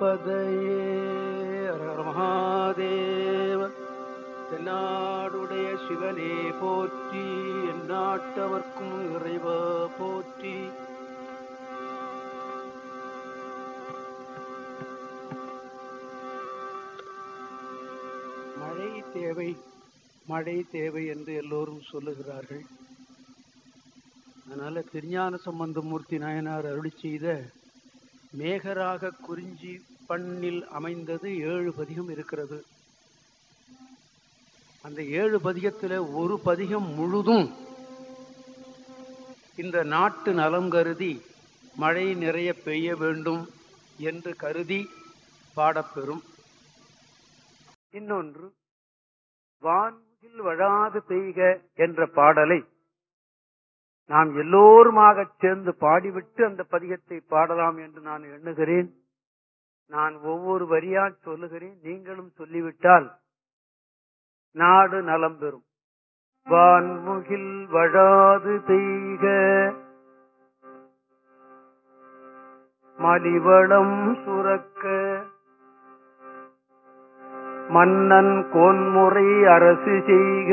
பதையே மகாதேவ தென்னாடுடைய சிவனே போற்றி எந்நாட்டவர்க்கும் இறைவா போற்றி. மழை தேவை மழை தேவை என்று எல்லோரும் சொல்லுகிறார்கள். அதனால திருஞான சம்பந்தமூர்த்தி நாயனார் அருளி செய்த மேகராக குறிஞ்சி பண்ணில் அமைந்தது ஏழு பதிகம் இருக்கிறது. அந்த ஏழு பதிகத்தில் ஒரு பதிகம் முழுதும் இந்த நாட்டு நலம் கருதி மழை நிறைய பெய்ய வேண்டும் என்று கருதி பாடப்பெறும். இன்னொன்று வான்முகில் வழாது பெய்க என்ற பாடலை நாம் எல்லோருமாக சேர்ந்து பாடிவிட்டு அந்த பதிகத்தை பாடலாம் என்று நான் எண்ணுகிறேன். நான் ஒவ்வொரு வரியா சொல்லுகிறேன். நீங்களும் சொல்லிவிட்டால் நாடு நலம் பெறும். வான்முகில் வழாது செய்க மலிவளம் சுரக்க. மன்னன் கோன்முறை அரசு செய்க.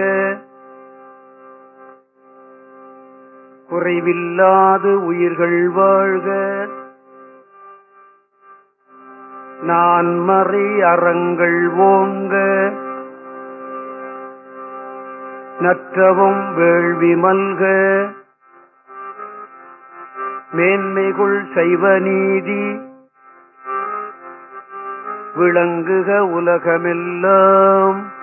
குறைவில்லாது உயிர்கள் வாழ்க. நான் மறை அறங்கள் ஓங்க. நற்றவும் வேள்வி மல்க. மேன்மைகுள் சைவ நீதி. விளங்குக உலகமெல்லாம்.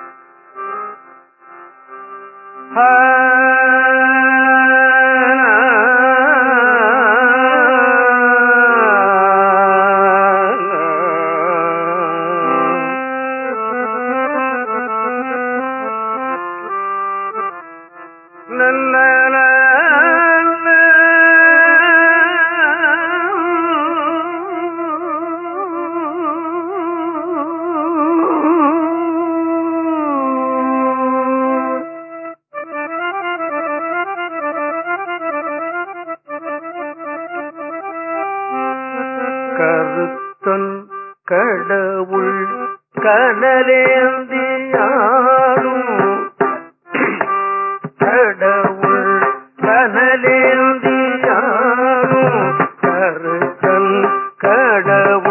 கடவுள்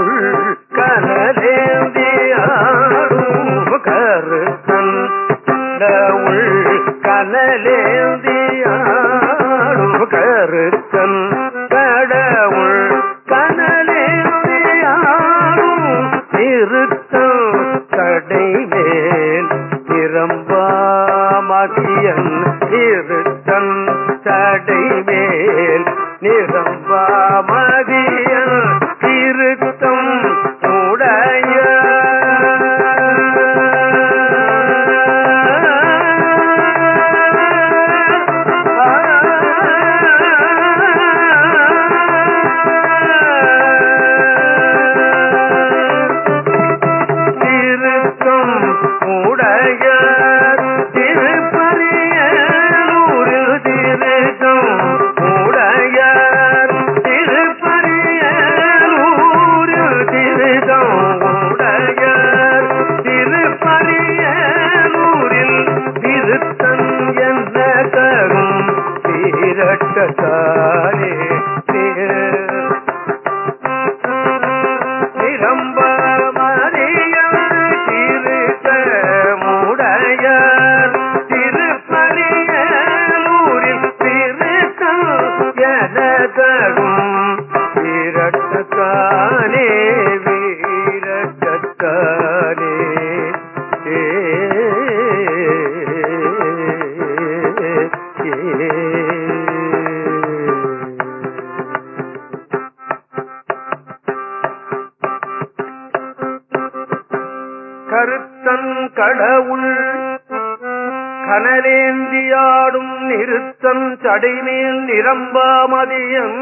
சிலம்பாமதியம்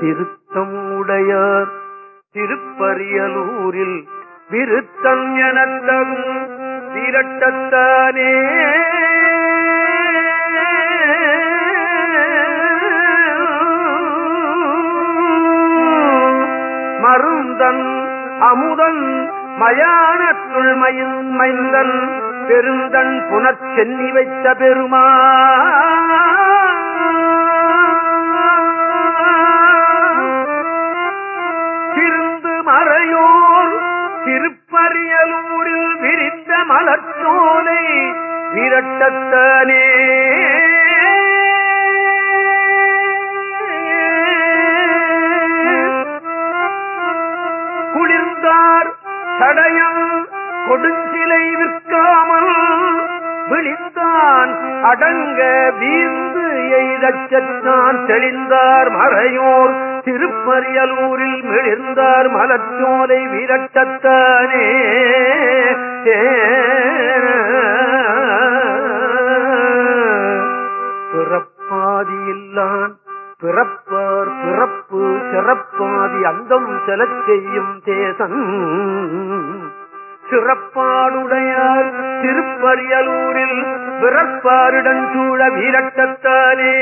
திருத்தம் உடையார் திருப்பரியலூரில் விருத்தம் எனந்தரும் திரட்டத்தானே மருந்தன் அமுதன் மயானத்துள் மயின் மைந்தன் பெருந்தன் புனர்ச்சென்னி வைத்த பெருமா திருந்து மறையோர் திருப்பரியலூரில் விரித்த மலர்ச்சோலை விரட்டத்தானே குளிர்ந்தார் தடயம் கொடுஞ்சிலை விற்க விற்காமல் விழித்தான் அடங்க வீர்ந்து எய்தச்சான் தெளிந்தார் மறையோர். திருப்பரியலூரில் மிளிர்ந்தார் மலச்சோலை விரட்டத்தானே பிறப்பாதியில்லான் பிறப்பார் பிறப்பு சிறப்பாதி அந்தம் செலச் செய்யும் தேசன் சிறப்பாடுடையார் திருப்பரியலூரில் பிறப்பாருடன் சூழ வீரட்டத்தாலே.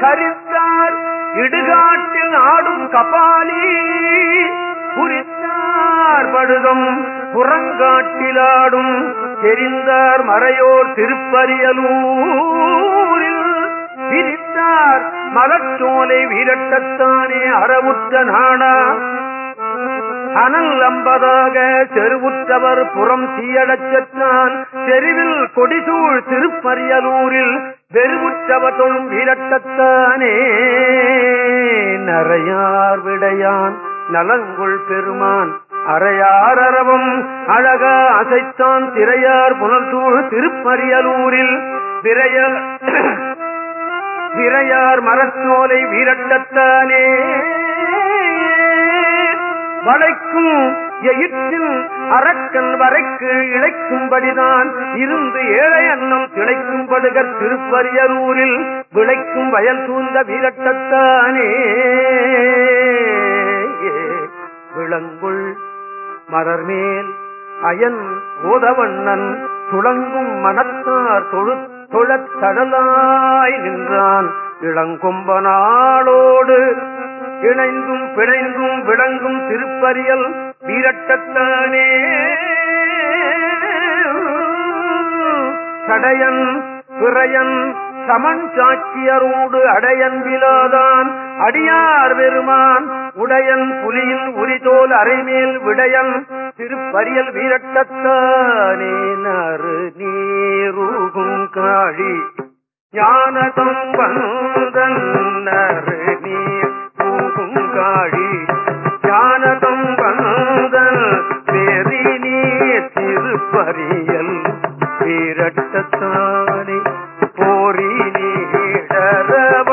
கரித்தார் இடுகாட்டில் ஆடும் கபாலி குறித்தார் படுகம் புறங்காட்டிலாடும் தெரிந்தார் மறையோர் திருப்பரியலூரில். பிரித்தார் மலச்சோலை வீரட்டத்தானே அறவுற்ற நாடா. அனல் அம்பதாக செருவுற்றவர் புறம் தீயடச் செற்றான். தெருவில் கொடிசூழ் திருப்பரியலூரில் வெறுவுற்றவர் தொழும் வீரட்டத்தானே. நரையார் விடையான் நலங்குள் பெருமான். அறையாரவும் அரவம் அழக அசைத்தான் திரையார் புனர்சூழ் திருப்பரியலூரில். விரைய விரையார் மரத்தோலை வீரட்டத்தானே. வளைக்கும் எயிற்றில் அரக்கன் வரைக்கு இழைக்கும்படிதான் இருந்து ஏழை அன்னம் திளைக்கும்படுகர் திருப்பரியரூரில் விளைக்கும் வயல் சூழ்ந்த வீரட்டத்தானே. விளங்குள் மலர்மேல் அயன் ஓதவண்ணன் துளங்கும் மனத்தார் தொழு தொழத் தடலாய் நின்றான். இளங்கொம்பனாளோடு இணைந்தும் பிணைந்தும் விளங்கும் திருப்பரியல் வீரட்டத்தானே. சடையன் பிறையன் சமன் சாட்சியரோடு அடையன் விலாதான் அடியார் பெருமான். உடையன் புலியின் உரிதோல் அரைமேல் விடையன் திருப்பரியல் வீரட்டத்தானே. நறு நீருகும் காழி. ஞானதம் வந்தன் நறு நீர் பூங்குங்காழி ஞானதம் வந்தன் பெரி நீர் திருப்பரியல். வீரட்டத்தானே போரி நீடரவ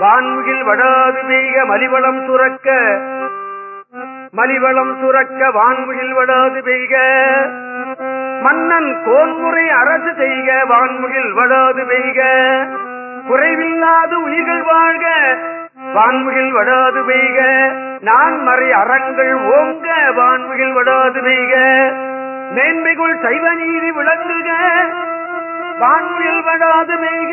வான்முகில் வடாது மீக மலிவளம் சுரக்க. மலிவளம் சுரக்க வான்முகில் வடாது பெய்க. மன்னன் கோன்முறை அரசு செய்க வான்முகில் வடாது பெய்க. குறைவில்லாது உயிர்கள் வாழ்க வான்முகில் வடாது பெய்க. நான் மறை அறங்கள் ஓங்க வான்முகில் வடாது பெய்க. மேன்மைகுள் சைவ நீதி விளங்குக வான்முகில் வடாது பெய்க.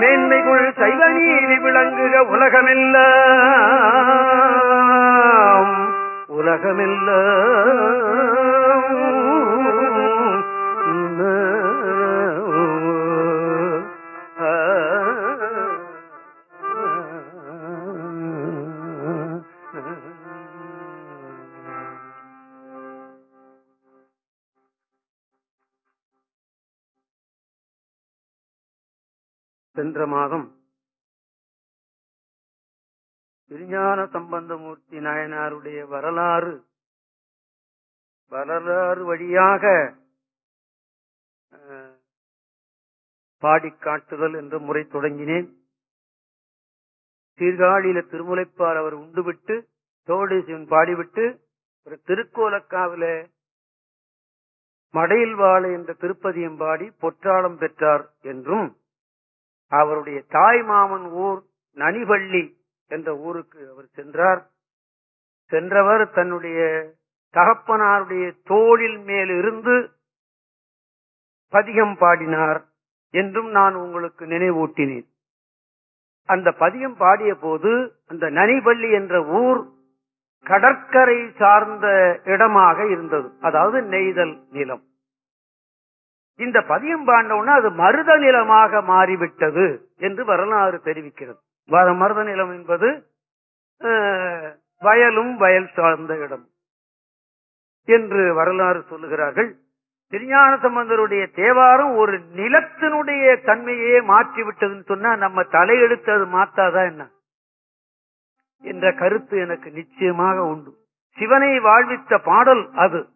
மேன்மைகுள் சைவ நீதி விளங்குக உலகமெல்லாம் உலகமெல்லாம் சென்ற மாதம் திருஞான சம்பந்தமூர்த்தி நாயனாருடைய வரலாறு வரலாறு வழியாக அஹ், பாடிக் காட்டுதல் என்ற முறை தொடங்கினேன். சீர்காழியில திருமுலைப்பால் அவர் உண்டுவிட்டு தோடேசிவன் பாடிவிட்டு ஒரு திருக்கோலக்காவில மடையில் வாழ என்ற திருப்பதியம் பாடி பொற்றாளம் பெற்றார் என்றும் அவருடைய தாய் மாமன் ஊர் நனிவள்ளி என்ற ஊருக்கு அவர் சென்றார். சென்றவர் தன்னுடைய தகப்பனாருடைய தோளில் மேல் இருந்து பதிகம் பாடினார் என்றும் நான் உங்களுக்கு நினைவூட்டினேன். அந்த பதியம் பாடிய போது அந்த நனிவள்ளி என்ற ஊர் கடற்கரை சார்ந்த இடமாக இருந்தது. அதாவது நெய்தல் நிலம். இந்த பதியம் பாண்டவுன்னா அது மருத நிலமாக மாறிவிட்டது என்று வரலாறு தெரிவிக்கிறது. மருத நிலம் என்பது வயலும் வயல் சார்ந்த இடம் என்று வரலாறு சொல்லுகிறார்கள். திருஞான சம்பந்தருடைய தேவாரம் ஒரு நிலத்தினுடைய தன்மையே மாற்றிவிட்டதுன்னு சொன்னா நம்ம தலையெடுத்து அது மாத்தாதா என்ன? என்ற கருத்து எனக்கு நிச்சயமாக உண்டு. சிவனை வாழ்வித்த பாடல் அது.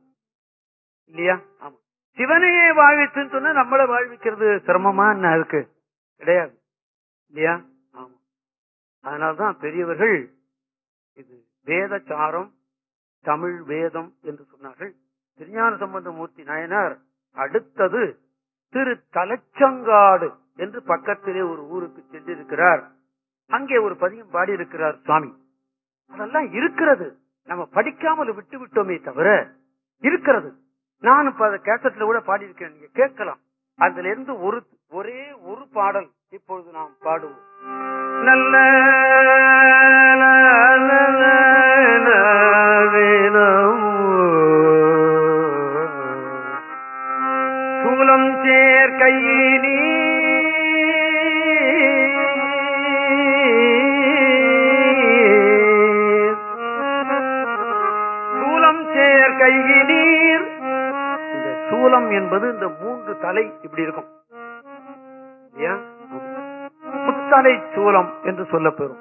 இல்லையா? ஆமா. சிவனையே வாழ்வித்துன்னு சொன்னா நம்மள வாழ்விக்கிறது சிரமமா என்ன இருக்கு? கிடையாது. இல்லையா? ஆமா. அதனால்தான் பெரியவர்கள் இது வேதச்சாரம் தமிழ் வேதம் என்று சொன்னார்கள். திருஞான சம்பந்த மூர்த்தி நாயனார் அடுத்தது திரு தலச்சங்காடு என்று பக்கத்திலே ஒரு ஊருக்கு சென்றிருக்கிறார். அங்கே ஒரு பதியம் பாடி இருக்கிறார் சுவாமி. அதெல்லாம் இருக்கிறது. நம்ம படிக்காமல் விட்டு விட்டோமே தவிர இருக்கிறது. நான் இப்ப அதை கேசட்ல கூட பாடியிருக்கேன். நீங்க கேட்கலாம். அதுல இருந்து ஒரு ஒரே ஒரு பாடல் இப்பொழுது நாம் பாடுவோம். நல்ல மூலம் என்பது இந்த மூன்று தலை இப்படி இருக்கும். இல்லையா? புத்தலை சூலம் என்று சொல்லப்பெறும்.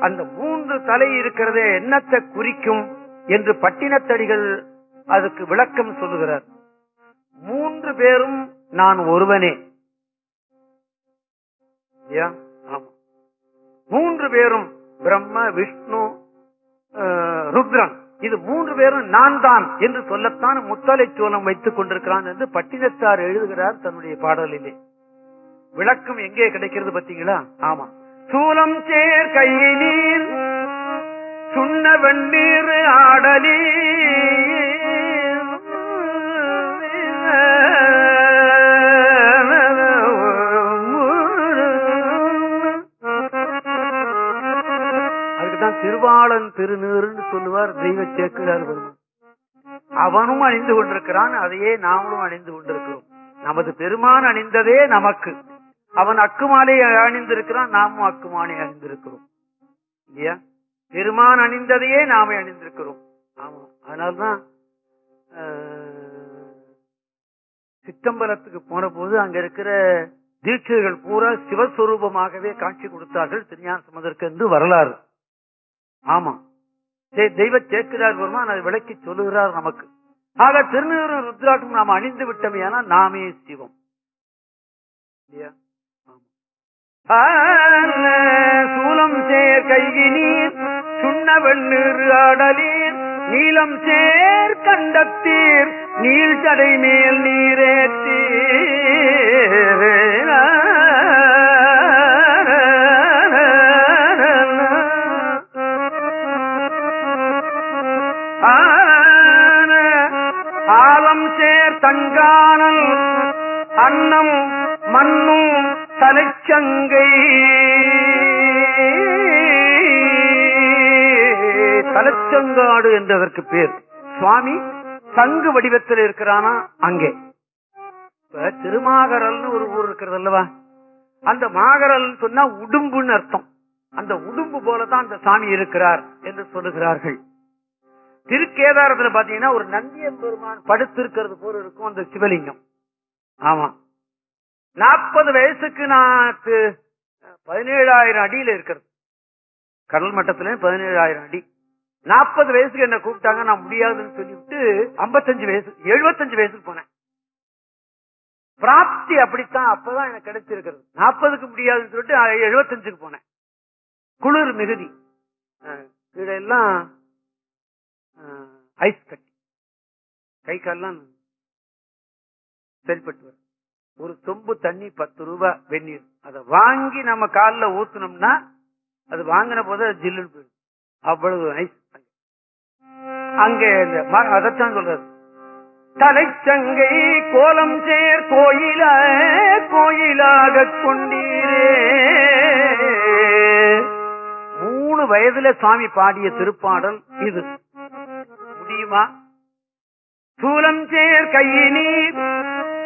அந்த மூன்று தலை இருக்கிறதே என்னத்தை குறிக்கும் என்று பட்டினத்தடிகள் அதுக்கு விளக்கம் சொல்லுகிறார். மூன்று பேரும் நான் ஒருவனே. மூன்று பேரும் பிரம்ம விஷ்ணு ருத்ரன். இது மூன்று பேரும் நான் தான் என்று சொல்லத்தான் முத்தலை சோளம் வைத்துக் கொண்டிருக்கிறான் என்று பட்டினத்தார் எழுதுகிறார் தன்னுடைய பாடலிலே. விளக்கம் எங்கே கிடைக்கிறது பாத்தீங்களா ஆமா. சூலம் சேர் கையினீர் சுண்ண வெண்ணீர் ஆடலி திருவாளன் திருநீருன்னு சொல்லுவார் தெய்வ சேக்கிழார் பெருமான் அவனும் அணிந்து கொண்டிருக்கிறான் அதையே நாமளும் அணிந்து கொண்டிருக்கிறோம். நமது பெருமான் அணிந்ததே நமக்கு. அவன் அக்குமாலை அணிந்திருக்கிறான் நாமும் அக்குமாலை அணிந்திருக்கிறோம். இல்லையா? பெருமான் அணிந்ததையே நாம அணிந்திருக்கிறோம். ஆமா. அதனால்தான் அஹ், சித்தம்பலத்துக்கு போன போது அங்க இருக்கிற தீட்சைகள் பூரா சிவஸ்வரூபமாகவே காட்சி கொடுத்தார்கள் திருஞான சம்பந்தருக்கு என்று வரலாறு. ஆமா. தெய்வ சேக்கிரார் பெருமான் அதை விளக்கி சொல்லுகிறார் நமக்கு. ஆக திருநீறு ருத்ராட்சம் நாம் அணிந்து விட்டோமே நாமே சிவம். இல்லையா? சூலம் சேர் கைகினீர் சுண்ண வெண்ணீர் ஆடலீர் நீலம் சேர் கண்டத்தீர் நீள் தடை மேல் நீரேத்தீர். ஆலம் தங்கானல் அன்னம் மண்ணும் தலைச்சங்கை. தலைச்சங்காடு என்றதற்கு பேர். சுவாமி சங்கு வடிவத்தில் இருக்கிறானா? அங்கே. இப்ப திருமாகரல்னு ஒரு ஊர் இருக்கிறது அல்லவா? அந்த மாகரல் சொன்னா உடும்புன்னு அர்த்தம். அந்த உடும்பு போலதான் அந்த சாமி இருக்கிறார் என்று சொல்லுகிறார்கள். திருக்கேதாரத்துல பாத்தீங்கன்னா ஒரு நந்தியம் பெருமான் படுத்திருக்கிறது போல இருக்கும் அந்த சிவலிங்கம். ஆமா. நாற்பது வயசுக்கு நான் பதினேழாயிரம் அடியில இருக்கிறது. கடல் மட்டத்துல பதினேழாயிரம் அடி. நாற்பது வயசுக்கு என்ன கூப்பிட்டாங்க நான் முடியாதுன்னு சொல்லிவிட்டு ஐம்பத்தஞ்சு வயசு எழுபத்தஞ்சு வயசுக்கு போனேன். பிராப்தி அப்படித்தான் அப்பதான் எனக்கு கிடைச்சிருக்கிறது. நாற்பதுக்கு முடியாதுன்னு சொல்லிட்டு எழுபத்தஞ்சுக்கு போனேன். குளிர் மிகுதி. இதெல்லாம் ஐஸ் கட்டி. கை கால்லாம் சரிப்பட்டு வரும். ஒரு சொம்பு தண்ணி பத்து ரூபாய் வெந்நீர். அதை வாங்கி நம்ம கால்ல ஊத்துனோம்னா அது வாங்கின போது அது ஜில்லுன்னு போயிடும். அவ்வளவு ஐஸ் அங்கே அதைத்தான் சொல்றது தலைச்சங்கை கோலம் சேர் கோயில கோயிலாக கொண்டீரே. மூணு வயதுல சுவாமி பாடிய திருப்பாடல் இது. முடியுமா சூலம் சேர் கையினீர்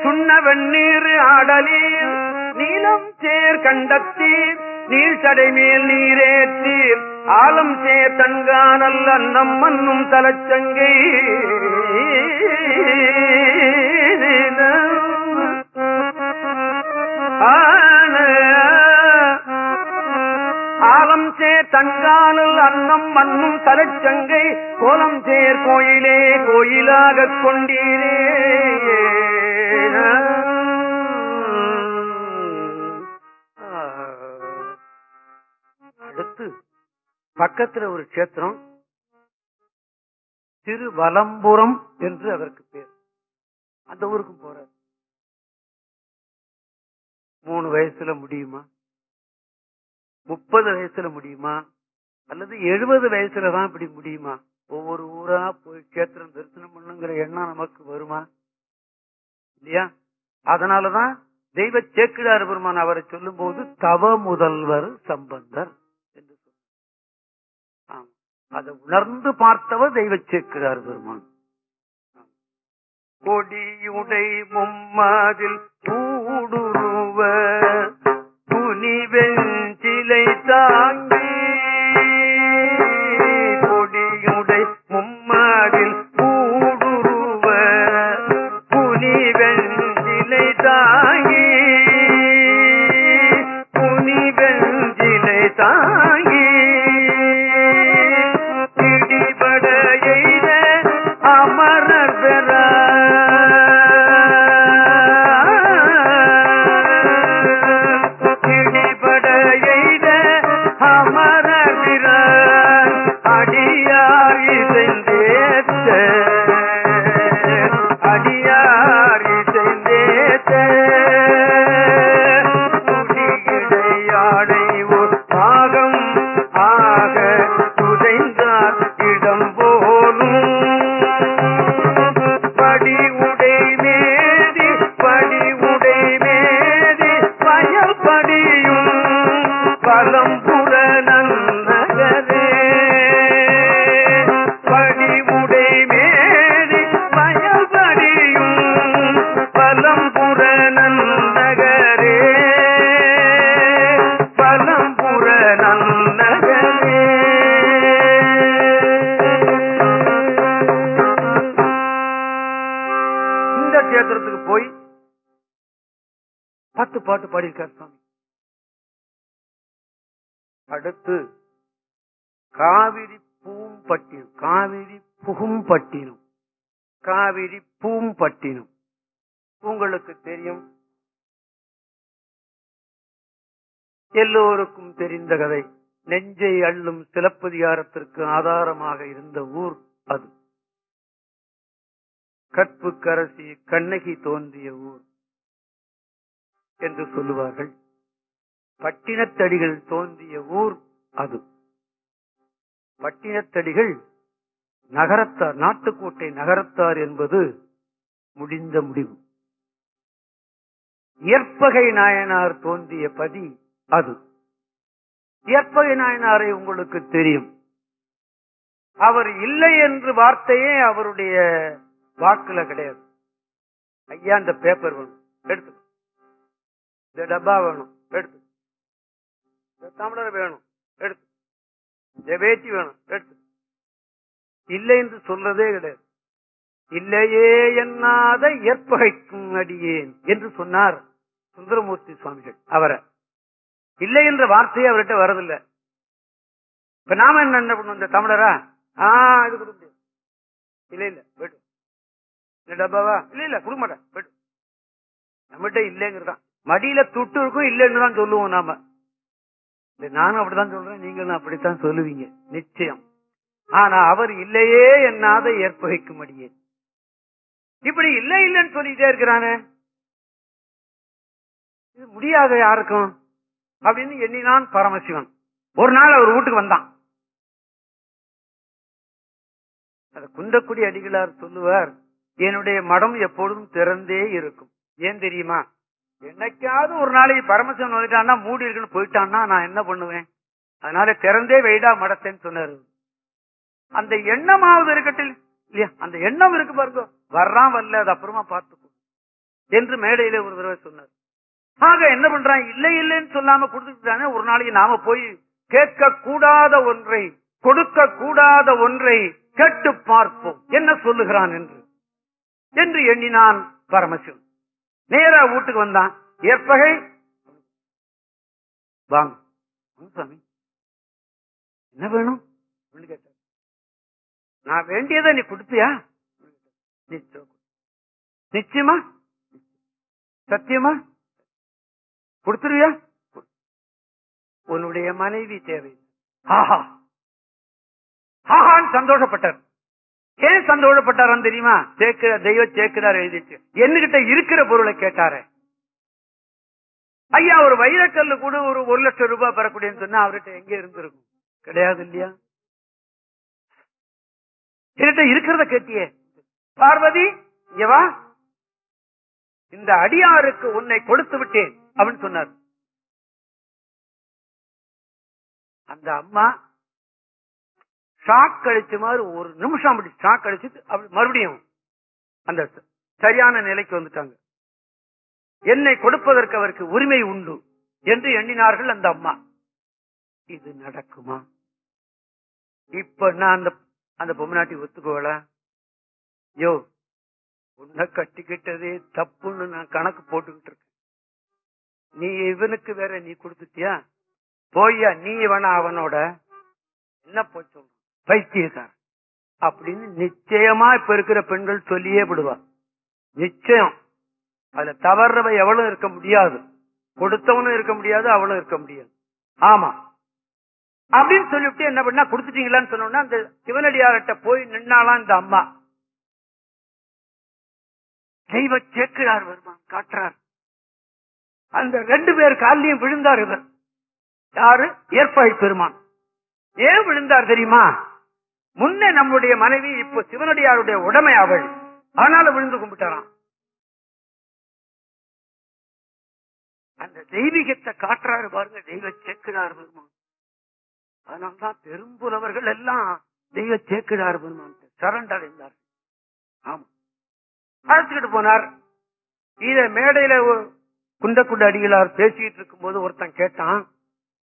சுண்ண வெண்ணீர் ஆடலீர். நீலம் சேர் கண்டத்தீர் நீர் சடை மேல் நீரேற்றீர். ஆலம் சேர் தன்கானல் அன்னம் மண்ணும் தலச்சங்கை ஆன. காலம் சேர் தங்கானல் அன்னம் மண்ணும் தலைச்சங்கை கோலம் சேர் கோயிலே கோயிலாக கொண்டீரே. அடுத்து பக்கத்துல ஒரு கஷேத்திரம். திருவலம்புரம் என்று அதற்கு பேர். அந்த ஊருக்கும் போற மூணு வயசுல முடியுமா? முப்பது வயசுல முடியுமா? அல்லது எழுபது வயசுலதான் இப்படி முடியுமா? ஒவ்வொரு ஊரா போய் கேத்திரம் தரிசனம் பண்ணுங்கிற எண்ணம் நமக்கு வருமா? இல்லையா? அதனாலதான் தெய்வ சேக்கிடார் பெருமான் அவரை சொல்லும் போது தவ முதல்வர் சம்பந்தர் என்று சொன்னார். அதை உணர்ந்து பார்த்தவர் தெய்வ சேக்கிடார் பெருமான். கொடியுடை மும்மாதில் பூடுருவ புனிவெஞ்சிலை தாங்கி பாட்டு பாடியிருக்கார் சுவாமி. அடுத்து காவிரி பூம்பட்டினம் காவிரி புகும்பட்டினம் காவிரி பூம்பட்டினம். உங்களுக்கு தெரியும். எல்லோருக்கும் தெரிந்த கதை. நெஞ்சை அள்ளும் சிலப்பதிகாரத்திற்கு ஆதாரமாக இருந்த ஊர் அது. கற்புக்கரசி கண்ணகி தோன்றிய ஊர். என்று சொல்லுவார்கள். பட்டினத்தடிகள் தோன்றிய ஊர் அது. பட்டினத்தடிகள் நகரத்தார் நாட்டுக்கோட்டை நகரத்தார் என்பது முடிந்த முடிவு. இயற்பகை நாயனார் தோன்றிய பதி அது. இயற்பகை நாயனாரை உங்களுக்கு தெரியும். அவர் இல்லை என்று வார்த்தையே அவருடைய வாக்குல கிடையாது. ஐயா இந்த பேப்பர் வேணும் எடுத்து இந்த டப்பா வேணும் எடுத்து. இந்த தமிழர் வேணும் எடுத்து. இந்த வேட்டி வேணும் எடுத்து. இல்லை என்று சொல்றதே கிடையாது. இல்லையே என்னாத ஏற்பகைக்கும் அடியேன் என்று சொன்னார் சுந்தரமூர்த்தி சுவாமிகள் அவரை. இல்லை என்ற வார்த்தையே அவர்கிட்ட வரதில்லை. இப்ப நாம என்ன என்ன பண்ணுவோம் இந்த தமிழரா ஆஹ் இது கொடுக்க முடியாது. இல்ல இல்ல போயிட்டு இந்த டப்பாவா? இல்ல இல்ல கொடுக்க மாட்டேன் போயிட்டு நம்மகிட்ட இல்லைங்கிறதான். மடியில துட்டு இருக்கும் இல்லைன்னு தான் சொல்லுவோம் நாம. நானும் அப்படித்தான் சொல்றேன் நீங்களும் அப்படித்தான் சொல்லுவீங்க நிச்சயம். ஆனா அவர் இல்லையே என்னாத ஏற்பகைக்க முடியே. இப்படி இல்லை இல்லைன்னு சொல்லிட்டே இருக்கிறானே. இது முடியாத யாருக்கும்? அப்படின்னு எண்ணினான் பரமசிவன். ஒரு நாள் அவர் வீட்டுக்கு வந்தான். அத குந்தக்குடி அடிகளார் சொல்லுவார் என்னுடைய மடம் எப்பொழுதும் திறந்தே இருக்கும். ஏன் தெரியுமா? என்னைக்காவது ஒரு நாளைக்கு பரமசிவன் வந்துட்டான்னா மூடி இருக்குன்னு போயிட்டான்னா நான் என்ன பண்ணுவேன்? அதனால திறந்தே வெயிடா மடத்தேன்னு சொன்னாரு. அந்த எண்ணமாவது இருக்கட்டும். இல்லையா? அந்த எண்ணம் இருக்கு பாருங்க. வர்றான் வரல அது அப்புறமா பார்த்துக்கும் என்று மேடையில ஒரு தடவை சொன்னார். ஆக என்ன பண்றான்? இல்லை இல்லைன்னு சொல்லாம கொடுத்துட்டானே ஒரு நாளைக்கு நாம போய் கேட்க கூடாத ஒன்றை கொடுக்க கூடாத ஒன்றை கேட்டு பார்ப்போம். என்ன சொல்லுகிறான் என்று? என்று எண்ணினான் பரமசிவன். நேரா வீட்டுக்கு வந்தான். ஏற்பகை. வாங்க. சாமி. என்ன வேணும்? நான் வேண்டியதை நீ கொடுத்தியா நிச்சயம். சத்தியமா? கொடுத்துருவியா? உன்னுடைய மனைவி தேவை. சந்தோஷப்பட்டார். ஏன் சந்தோஷப்பட்டாராம் தெரியுமா? சேர்க்கிற தெய்வ சேர்க்கிறார் எழுதிட்டு. என்னகிட்ட இருக்கிற பொருளை கேட்டாரு. ஐயா ஒரு வைரக்கல்லு கூட ஒரு ஒரு லட்சம் ரூபாய் பெறக்கூடியன்னு சொன்னா அவர்கிட்ட எங்க இருந்திருக்கும்? கிடையாது இல்லையா? என்கிட்ட இருக்கிறத கேட்டியே. பார்வதி இங்க வா. இந்த அடியாருக்கு உன்னை கொடுத்து விட்டேன் அப்படின்னு சொன்னார். அந்த அம்மா ஷாக் கழிச்ச மாதிரி ஒரு நிமிஷம் அப்படி ஷாக் கழிச்சிட்டு அப்படி மறுபடியும் அந்த ச- சரியான நிலைக்கு வந்துட்டாங்க. என்னை கொடுப்பதற்கு அவருக்கு உரிமை உண்டு என்று எண்ணினார்கள் அந்த அம்மா. இது நடக்குமா? இப்ப நான் அந்த அந்த பொம்மநாட்டி ஒத்துக்கோல? யோ உன்னை கட்டிக்கிட்டதே தப்புன்னு நான் கணக்கு போட்டுக்கிட்டு இருக்கேன். நீ இவனுக்கு வேற நீ கொடுத்துட்டியா? போய்யா நீ வேணா அவனோட? என்ன போய் சொல்ற? பைத்தியக்காரன் அப்படின்னு நிச்சயமா இப்ப இருக்கிற பெண்கள் சொல்லியே விடுவார். நிச்சயம். அதுல தவறவ எவளும் இருக்க முடியாது. கொடுத்தவனும் இருக்க முடியாது அவளும் இருக்க முடியாது. ஆமா. அப்படின்னு சொல்லிவிட்டு என்ன பண்ணா கொடுத்துட்டீங்களான்னு சொன்னோம்னா அந்த சிவனடியார்கிட்ட போய் நின்னாலாம் இந்த அம்மா. தெய்வ சேர்க்கிறார் வருமான் காட்டுறார். அந்த ரெண்டு பேர் காலிலையும் விழுந்தார் இவர். யாரு? ஏற்பாய் பெருமான். ஏன் விழுந்தார் தெரியுமா? முன்னே நம்முடைய மனைவி இப்போ சிவனடியாருடைய உடமை அவள். ஆனாலும் விழுந்து கும்பிட்டாராம். அந்த தெய்வீகத்தை காட்டுறாரு பாருங்க தெய்வ சேக்கிழார் பெருமான். அதனால்தான் பெரும்புலவர்கள் எல்லாம் தெய்வ சேக்கிழார் பெருமான். சரண்டர் அடைந்தார் ஆமா. அழைச்சுக்கிட்டு போனார். இத மேடையில ஒரு குண்டக்குண்ட அடிகளார் பேசிக்கிட்டு இருக்கும்போது ஒருத்தன் கேட்டான்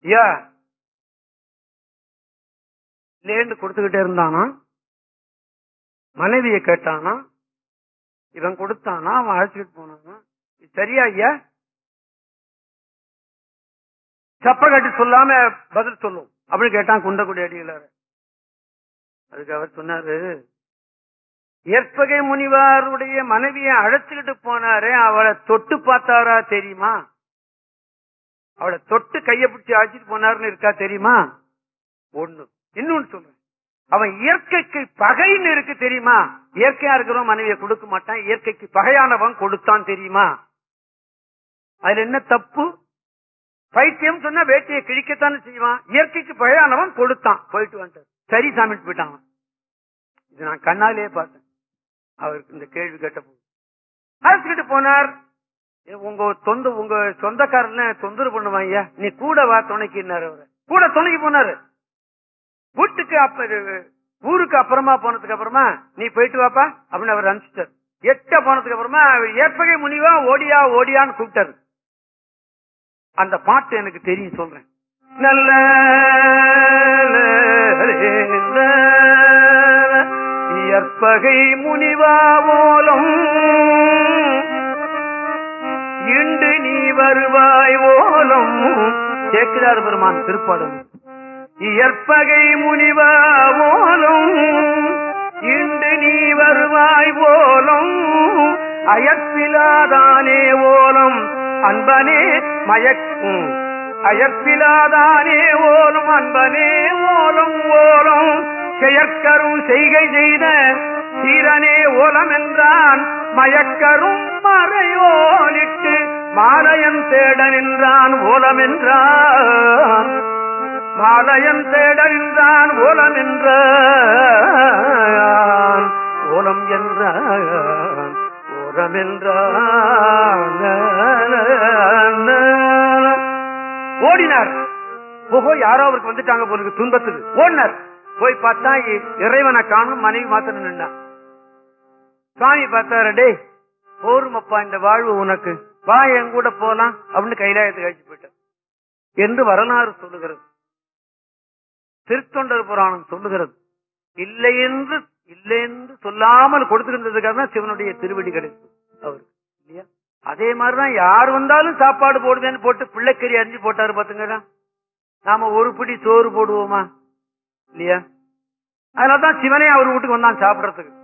ஐயா இல்லேன்னு கொடுத்துக்கிட்டே இருந்தானா? மனைவியை கேட்டானா? இவன் கொடுத்தானா? அவன் அழைச்சிட்டு போனானா? இது சரியா ஐயா? சப்ப கட்டி சொல்லாம பதில் சொல்லும். அப்படின்னு கேட்டான் குண்டக்குடி அடிகளார் அதுக்கு அவர் சொன்னாரு ஏற்பகை முனிவாருடைய மனைவியை அழைச்சுக்கிட்டு போனாரே அவளை தொட்டு பார்த்தாரா தெரியுமா? அவளை தொட்டு கைய பிடிச்சி அழைச்சிட்டு போனாருன்னு இருக்கா தெரியுமா? ஒண்ணு. இன்னொன்னு சொல்றேன். அவன் இயற்கைக்கு பகைன்னு இருக்கு தெரியுமா? இயற்கையா இருக்கிறவன் மனைவியை கொடுக்க மாட்டான். இயற்கைக்கு பகையானவன் கொடுத்தான் தெரியுமா? அதுல என்ன தப்பு? பைத்தியம் சொன்னா வேட்டியை கிழிக்கத்தானே செய்வான். இயற்கைக்கு பகையானவன் கொடுத்தான். போயிட்டு வந்துட்டான். சரி சாமிட்டு போயிட்டான் இது நான் கண்ணாலேயே பார்த்தேன். அவருக்கு இந்த கேள்வி கேட்ட போது அழைச்சுக்கிட்டு போனார். ஏ, உங்க தொந்த உங்க சொந்தக்காரன் தொந்தரவு பண்ணுவாங்க நீ கூட வா துணைக்கு அவரை. கூட துணைக்கு போனாரு. வீட்டுக்கு அப்ப ஊருக்கு அப்புறமா போனதுக்கு அப்புறமா நீ போயிட்டு வாப்பா அப்படின்னு அவர் அனுப்பிச்சிட்டார். எட்ட போனதுக்கு அப்புறமா அவர் ஏற்பகை முனிவா ஓடியா ஓடியான்னு கூப்பிட்டாரு. அந்த பாட்டு எனக்கு தெரியும் சொல்றேன். நல்ல ஏற்பகை முனிவா ஓலம். இண்டு நீ வருவாய் ஓலம். கேட்கிறார் பெருமான் திருப்பாடல். இயற்பகை முனிவா போலும் இன்று நீ வருவாய் போலும் அயற்பிலாதானே ஓலம் அன்பனே மயக்கும். அயற்பிலாதானே ஓலும் அன்பனே ஓலம் ஓலம் செயற்கரும் செய்கை செய்த சீரனே ஓலம் என்றான் மயக்கரும் மறையோலிட்டு மாலையன் தேட நின்றான் ஓலம் என்றான் மாலையன் தேட ஓலம் என்ற ஓலம் என்ற ஓலம் என்ற ஓடினார். ஓஹோ யாரோ அவருக்கு வந்துட்டாங்க போனது துன்பத்துக்கு. ஓடினார். போய் பார்த்தா இறைவனை காணும் மனைவி மாத்திரம் நின்னா சுவாமி பார்த்தாரு டேய் போருமப்பா இந்த வாழ்வு உனக்கு. வா என் கூட போலாம் அப்படின்னு கைலாயத்தை கழிச்சு போயிட்டார். என்று வரலாறு சொல்லுகிறது. திருத்தொண்டர் புராணம் சொல்லுகிறது. இல்லை என்று இல்லை என்று சொல்லாமல் கொடுத்திருந்ததுக்காக தான் சிவனுடைய திருவடி கிடைக்கும் அவருக்கு இல்லையா? அதே மாதிரிதான் யார் வந்தாலும் சாப்பாடு போடுவேன்னு போட்டு பிள்ளைக்கறி அரிஞ்சு போட்டாரு பாத்துங்க நாம ஒரு பிடி சோறு போடுவோமா? இல்லையா? அதனாலதான் சிவனே அவர் வீட்டுக்கு வந்தான் சாப்பிடறதுக்கு.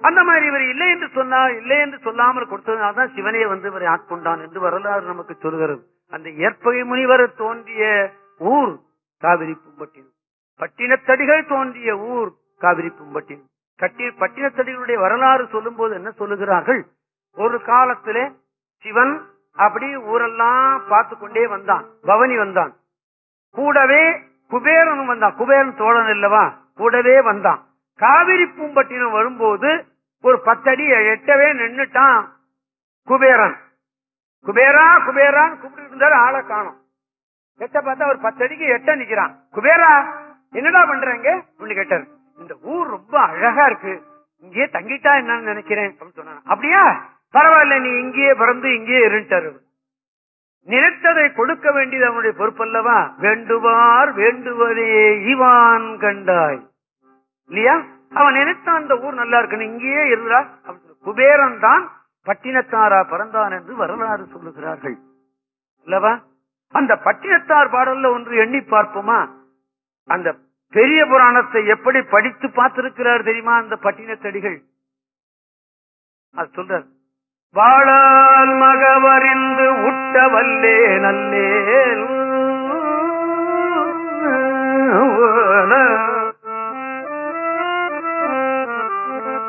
அந்த மாதிரி இவர் இல்லை என்று சொன்னா இல்லை என்று சொல்லாமல் கொடுத்ததுனால்தான் சிவனே வந்து இவரை ஆட்கொண்டான் என்று வரலாறு நமக்கு சொல்கிறது. அந்த ஏற்பகை முனிவர் தோன்றிய ஊர் காவிரி பூம்பட்டினம் பட்டினத்தடிகள் தோன்றிய ஊர் காவிரி பூம்பட்டினம் கட்டி பட்டினத்தடிகளுடைய வரலாறு சொல்லும் போது என்ன சொல்லுகிறார்கள்? ஒரு காலத்திலே சிவன் அப்படி ஊரெல்லாம் பார்த்து கொண்டே வந்தான். பவனி வந்தான். கூடவே குபேரனும் வந்தான். குபேரன் தோழன் இல்லவா கூடவே வந்தான். காவிரி பூம்பட்டினம் வரும்போது ஒரு பத்தடி எட்டவே நின்னுட்டான் குபேரன். குபேரா குபேரான்னு கூப்பிட்டு இருந்தாரு ஆளை காணும். எட்ட பார்த்தா ஒரு பத்தடிக்கு எட்ட நிக்கிறான். குபேரா என்னடா பண்றேங்க அப்படின்னு கேட்டாரு. இந்த ஊர் ரொம்ப அழகா இருக்கு. இங்கேயே தங்கிட்டா என்னன்னு நினைக்கிறேன் அப்படின்னு சொன்னாங்க அப்படியா? பரவாயில்ல நீ இங்கேயே பிறந்து இங்கேயே இருந்துட்டாரு. நினைத்ததை கொடுக்க வேண்டியது அவனுடைய பொறுப்பல்லவா? வேண்டுவார் வேண்டுவதே இவான் கண்டாய். இல்லையா? அவன் நினைத்தான் அந்த ஊர் நல்லா இருக்குன்னு இங்கேயே இருந்தா குபேரன் தான் பட்டினத்தாரா பிறந்தான் என்று வரலாறு சொல்லுகிறார்கள். இல்லவா? அந்த பட்டினத்தார் பாடல்ல ஒன்று எண்ணி பார்ப்போமா? அந்த பெரிய புராணத்தை எப்படி படித்து பார்த்திருக்கிறார் தெரியுமா? அந்த பட்டினத்தடிகள். அது சொல்றார் வாழால் மகவறிந்து உட்ட வல்லே நல்லே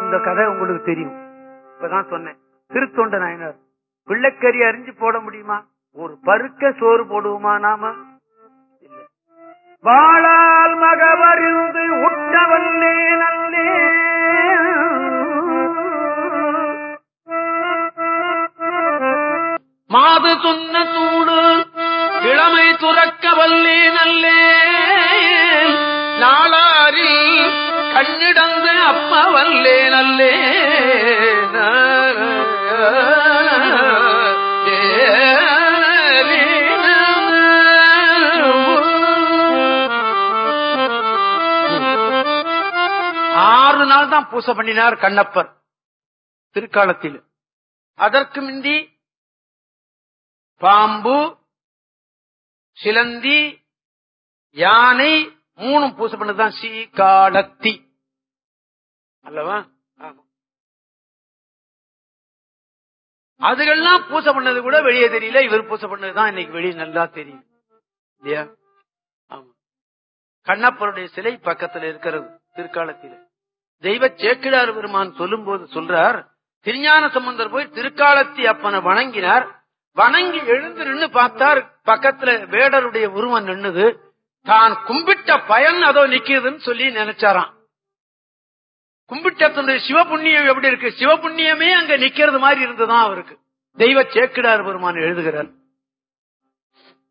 இந்த கதை உங்களுக்கு தெரியும். இப்பதான் சொன்னேன். திருத்தொண்ட நாயனார் பிள்ளைக்கறி அறிஞ்சு போட முடியுமா? ஒரு பருக்க சோறு போடுவோமா நாம? வாழால் மகவறிந்து உட்டவல்லே நல்லே மாது சொன்ன சூடு இளமை துறக்க வல்லே நல்லே. நாளாரி கண்ணிடந்து அப்ப வல்லே நல்லே. ஆறு நாள் தான் பூசை பண்ணினார் கண்ணப்பர் திருக்காலத்தில். அதற்கு மிந்தி பாம்பு சிலந்தி யானை மூணும் பூசை பண்ணதுதான் சீகாலத்தி. அல்லவா? அதுகள்லாம் பூசை பண்ணது கூட வெளியே தெரியல. இவர் பூசை பண்ணதுதான் இன்னைக்கு வெளியே நல்லா தெரியும். இல்லையா? ஆமா. கண்ணப்பருடைய சிலை பக்கத்துல இருக்கிறது திருக்காலத்தில். தெய்வ சேக்கிடார் பெருமான் சொல்லும் போது சொல்றார் திருஞான சம்பந்தர் போய் திருக்காலத்தி அப்பனை வணங்கினார். வணங்கி எழுந்து நின்னு பார்த்தார் பக்கத்துல வேடருடைய உருவம் நின்னுது. தான் கும்பிட்ட பயன் அதோ நிக்கிறதுன்னு சொல்லி நினைச்சாராம். கும்பிட்டத்தினுடைய சிவபுண்ணியம் எப்படி இருக்கு? சிவபுண்ணியமே அங்க நிக்கிறது மாதிரி இருந்துதான் அவருக்கு. தெய்வ சேக்கிடார் பெருமான் எழுதுகிறார்.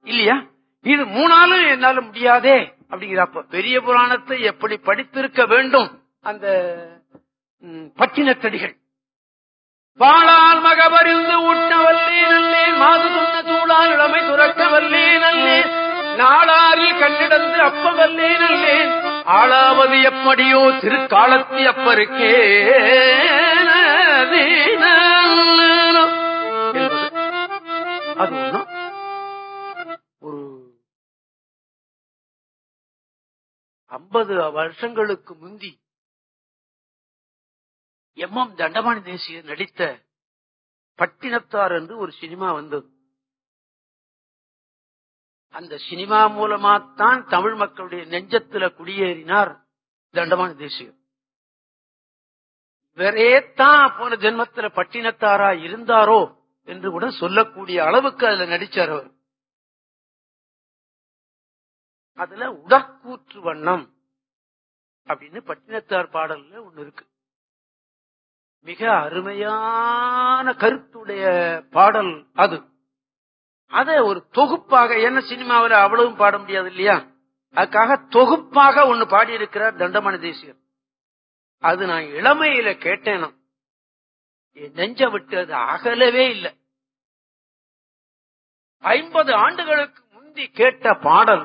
இல்லையா? இது மூணாலும் என்னால முடியாதே அப்படிங்கிறப்ப பெரிய புராணத்தை எப்படி படித்திருக்க வேண்டும்? அந்த ம், பட்டினத்தடிகள் வாழால் மகவறிந்து ஊட்ட நல்லே மாது சொன்ன சூழால் இளமை துறக்க வல்லே நல்லே நாளாரில் கண்ணிடந்து அப்ப வல்லே நல்லே ஆளாவது எப்படியோ திருக்காலத்தி அப்பருக்கே அது ஒண்ணும். ஒரு ஐம்பது வருஷங்களுக்கு முந்தி எம் எம் தண்டபாணி தேசியர் நடித்த பட்டினத்தார் என்று ஒரு சினிமா வந்தது. அந்த சினிமா மூலமாத்தான் தமிழ் மக்களுடைய நெஞ்சத்துல குடியேறினார் தண்டபாணி தேசியர் இவரே தான் போன ஜென்மத்துல பட்டினத்தாரா இருந்தாரோ என்று கூட சொல்லக்கூடிய அளவுக்கு அதுல நடிச்சார் அவர். அதுல உடற்கூற்று வண்ணம் அப்படின்னு பட்டினத்தார் பாடல்ல ஒண்ணு இருக்கு. மிக அருமையான கருத்துடைய பாடல் அது. அத ஒரு தொகுப்பாக என்ன சினிமாவில் அவ்வளவும் பாட முடியாது இல்லையா? அதுக்காக தொகுப்பாக ஒன்னு பாடி இருக்கிறார் தண்டமணி தேசியர் அது நான் இளமையில கேட்டேனா என் நெஞ்ச விட்டு அது அகலவே இல்லை. ஐம்பது ஆண்டுகளுக்கு முந்தி கேட்ட பாடல்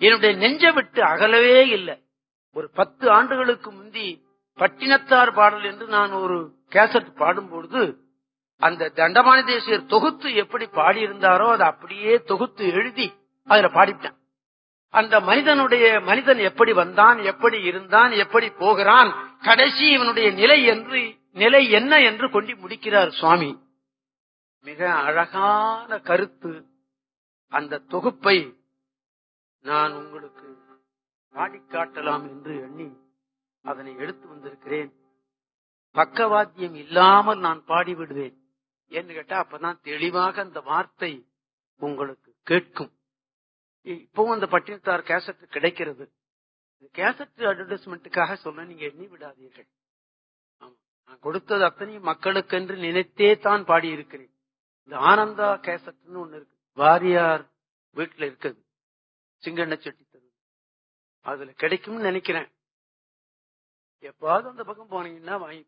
என்னுடைய நெஞ்ச விட்டு அகலவே இல்லை. ஒரு பத்து ஆண்டுகளுக்கு முந்தி பட்டினத்தார் பாடல் என்று நான் ஒரு கேசட் பாடும்பொழுது அந்த தண்டமான தேசியர் தொகுத்து எப்படி பாடியிருந்தாரோ அதை அப்படியே தொகுத்து எழுதி அதுல பாடிவிட்டேன். அந்த மனிதனுடைய மனிதன் எப்படி வந்தான் எப்படி இருந்தான் எப்படி போகிறான் கடைசி இவனுடைய நிலை என்று நிலை என்ன என்று கொண்டு முடிக்கிறார் சுவாமி. மிக அழகான கருத்து. அந்த தொகுப்பை நான் உங்களுக்கு பாடி காட்டலாம் என்று எண்ணி அதனை எடுத்து வந்திருக்கிறேன். பக்கவாத்தியம் இல்லாமல் நான் பாடிவிடுவேன். ஏன்னு கேட்டா அப்பதான் தெளிவாக அந்த வார்த்தை உங்களுக்கு கேட்கும். இப்பவும் அந்த பட்டினத்தார் கேசட் கிடைக்கிறது. கேசட் அட்வர்டைஸ்மெண்ட்டுக்காக சொல்ல நீங்க எண்ணி விடாதீர்கள். ஆமா. நான் கொடுத்தது அத்தனையும் மக்களுக்கென்று நினைத்தே தான் பாடியிருக்கிறேன். இந்த ஆனந்தா கேசட்னு ஒண்ணு இருக்கு. வாரியார் வீட்டுல இருக்குது. சிங்கண்ண செட்டி தரு அதுல கிடைக்கும்னு நினைக்கிறேன். எப்பாவது அந்த பக்கம் போனீங்கன்னா வாங்கி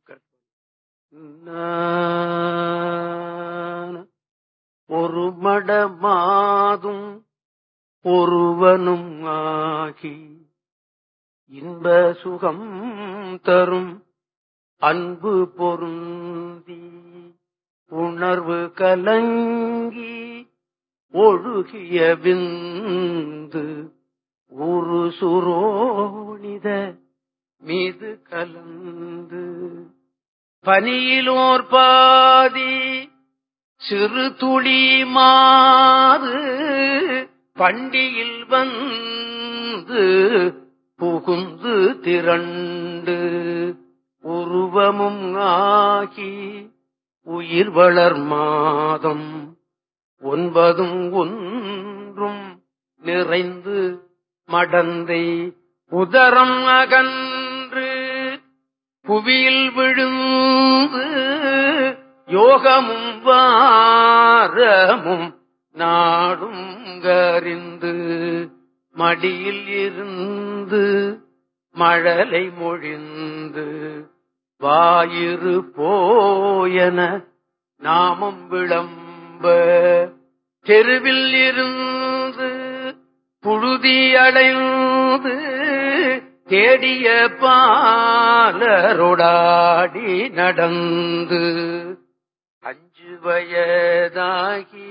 ஒரு மடமாதும் ஒருவனும் ஆகி இன்ப சுகம் தரும் அன்பு பொருந்தி உணர்வு கலங்கி ஒழுகிய விந்து ஒரு சுரோனித மீது கலந்து. பனியிலோர் பாதி சிறு துளி மாறு பண்டியில் வந்து புகுந்து திரண்டு. உருவமும் ஆகி உயிர் வளர் மாதம் ஒன்பதும் ஒன்றும் நிறைந்து மடந்தை உதரம் அகன்று புவியில் விழுந்து யோகமும் வாரமும் நாடும் கறிந்து மடியில் இருந்து மழலை மொழிந்து வாயிறு போயன நாமம் விளம்ப தெருவில் இருந்து புழுதி அடைந்து தேடிய பாலருடாடி நடந்து அஞ்சு வயதாகி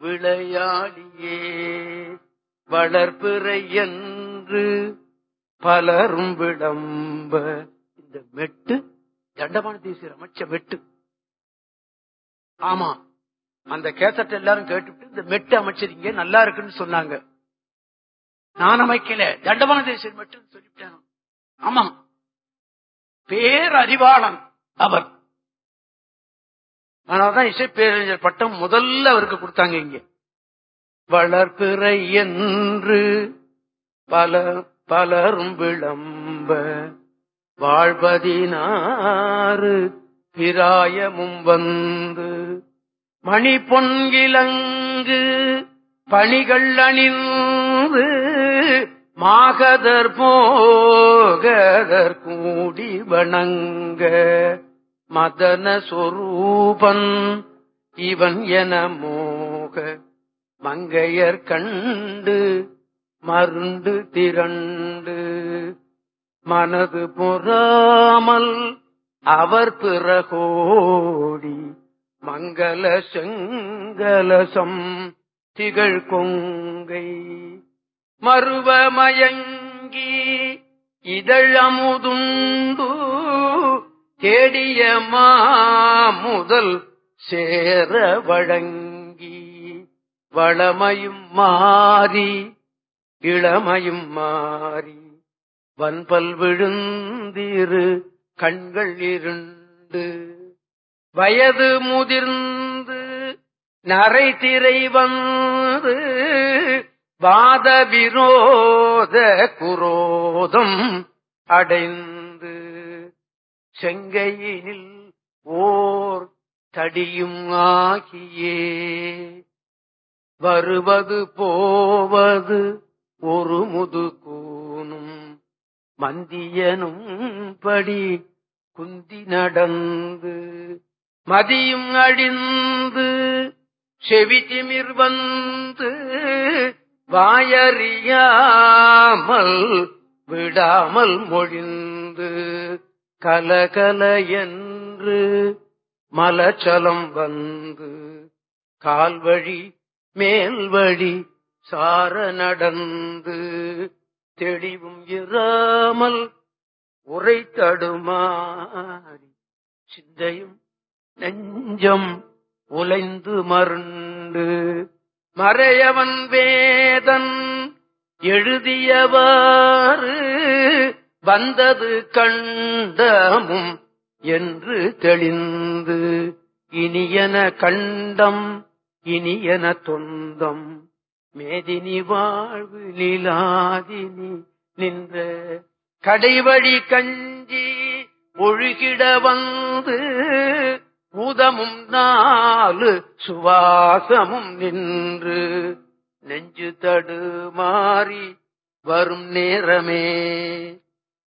விளையாடியே வளர்பிறை என்று பலரும் விளம்ப. இந்த மெட்டு தண்டமான தேசியர் அமைச்ச மெட்டு. ஆமா அந்த கேசட் எல்லாரும் கேட்டுவிட்டு இந்த மெட்டு அமைச்சரிங்க நல்லா இருக்குன்னு சொன்னாங்க. நான் அமைக்கல. தண்டமான தேசியர் மட்டும் சொல்லிவிட்டேன் ஆமா. பேரறிவாளன் அவர். அதனால்தான் இசை பேரறிஞர் பட்டம் முதல்ல அவருக்கு கொடுத்தாங்க இங்க. வளர்பிறை என்று பல பலரும் விளம்ப வாழ்வதினாறு பிராயமும் வந்து மணி பொன்கிழங்கு பணிகள் அணிந்து மாகதர் போகதர் கூடி வணங்க. மதன சொரூபன் இவன் என மோக. மங்கையர் கண்டு மருந்து திரண்டு. மனது பொறாமல் அவர் பிறகோடி. மங்கள செங்கலசம் திகழ் கொங்கை. மருவமயங்கி இதழமுதுண்டு தேடிய முதல் சேர வழங்கி. வளமையும் மாறி இளமையும் மாறி வன்பல் விழுந்திரு கண்கள் இருண்டு. வயது முதிர்ந்து நரை திரை வந்து வாத விரோத குரோதம் அடைந்து செங்கையினில் ஓர் தடியும் ஆகியே. வருவது போவது ஒரு முதுகூனும் மந்தியனும் படி குந்தி நடந்து மதியும் அழிந்து செவி திமிர் வந்து வாயறியாமல் விடாமல் மொழிந்து கலகல என்று மலச்சலம் வந்து கால்வழி மேல்வழி சார நடந்து தெளிவும் இராமல் உரை தடுமாறி சிந்தையும் நெஞ்சம் உலைந்து மருண்டு மறையவன் வேதன் எழுதியவாறு வந்தது கண்டமும் என்று தெளிந்து இனியன கண்டம் இனியன தொந்தம் மேதினி வாழ்வு நிலாதினி நின்ற கடைவழி கஞ்சி ஒழுகிட வந்து பூதமும் நாலு சுவாசமும் நின்று. நெஞ்சு தடுமாறி வரும் நேரமே.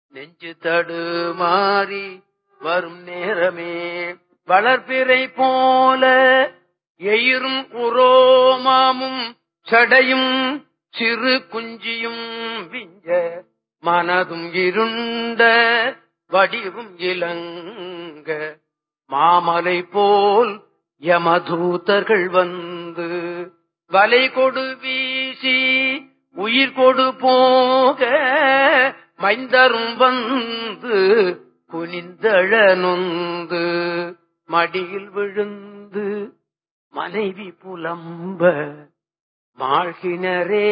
நெஞ்சு தடுமாறி வரும் நேரமே. வளர்பிறை போல எயிரும் உரோமாமும் சடையும் சிறு குஞ்சியும் விஞ்ச மனதும் இருண்ட வடிவும் இளங்க மாமலை போல் யமதூதர்கள் வந்து வலை கொடு வீசி உயிர் கொடு போக மைந்தரும் வந்து குனிந்தழ நொந்து மடியில் விழுந்து மனைவி புலம்ப மாழ்கினரே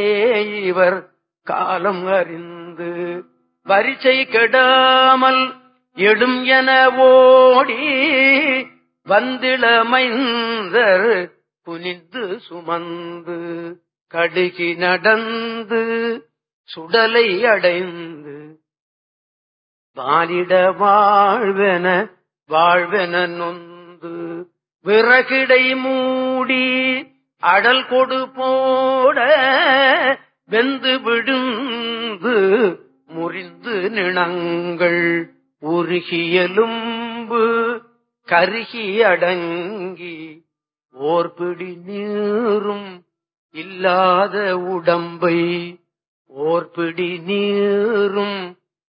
இவர் காலம் அறிந்து வரிசை கெடாமல் எடும் என ஓடி வந்திளமைந்தர் புனிந்து சுமந்து கடுகி நடந்து சுடலை அடைந்து வாலிட வாழ்வென வாழ்வென நொந்து விறகிடை மூடி அடல் கொடு போட வெந்து விடுந்து முறிந்து நிணங்கள் உருகியலும்பு கருகி அடங்கி ஓர்பிடி நீரும் இல்லாத உடம்பை ஓர்பிடி நீரும்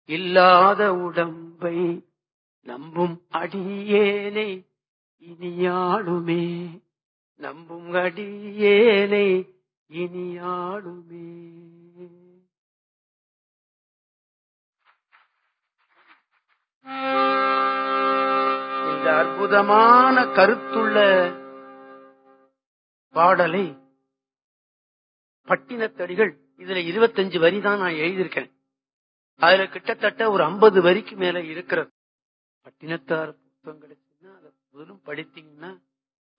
இல்லாத உடம்பை நம்பும் அடியேனை இனியாடுமே நம்பும் அடியேனை இனியாடுமே இந்த அற்புதமான கருத்துள்ள பாடலை பட்டினத்தடிகள் இதுல இருபத்தஞ்சு வரி தான் நான் எழுதியிருக்கேன். அதுல கிட்டத்தட்ட ஒரு ஐம்பது வரிக்கு மேல இருக்கிறது. பட்டினத்தார் புத்தகங்களுக்கு சொன்னா அதை முதலும் படித்தீங்கன்னா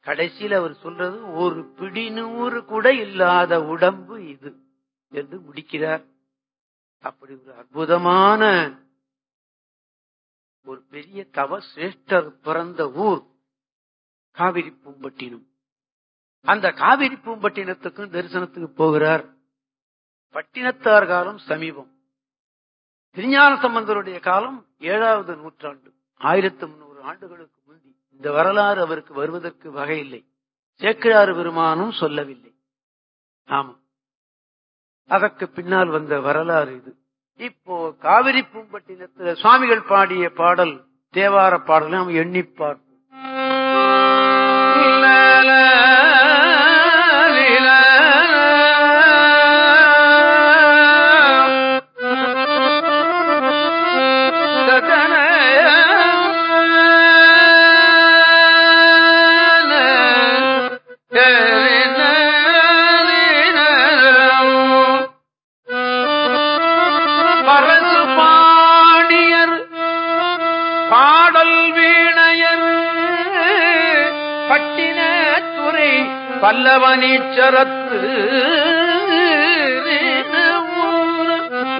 கடைசியில் அவர் சொல்றது ஒரு பிடிநூறு கூட இல்லாத உடம்பு இது என்று முடிக்கிறார். அப்படி ஒரு அற்புதமான ஒரு பெரிய தவ சிரேஷ்டர் பிறந்த ஊர் காவிரி பூம்பட்டினம். அந்த காவிரி பூம்பட்டினத்துக்கும் தரிசனத்துக்கு போகிறார். பட்டினத்தார் காலம் சமீபம். திருஞான சம்பந்தருடைய காலம் ஏழாவது நூற்றாண்டு. ஆயிரத்தி முன்னூறு ஆண்டுகளுக்கு முந்தி. இந்த வரலாறு அவருக்கு வருவதற்கு வகையில்லை சேக்கிழாறு பெருமானும் சொல்லவில்லை. ஆமா அதற்கு பின்னால் வந்த வரலாறு இது. இப்போ காவிரி பூம்பட்டினத்துல சுவாமிகள் பாடிய பாடல் தேவார பாடல் நாம் எண்ணி பார்ப்போம். வல்லவனீச்சரத்து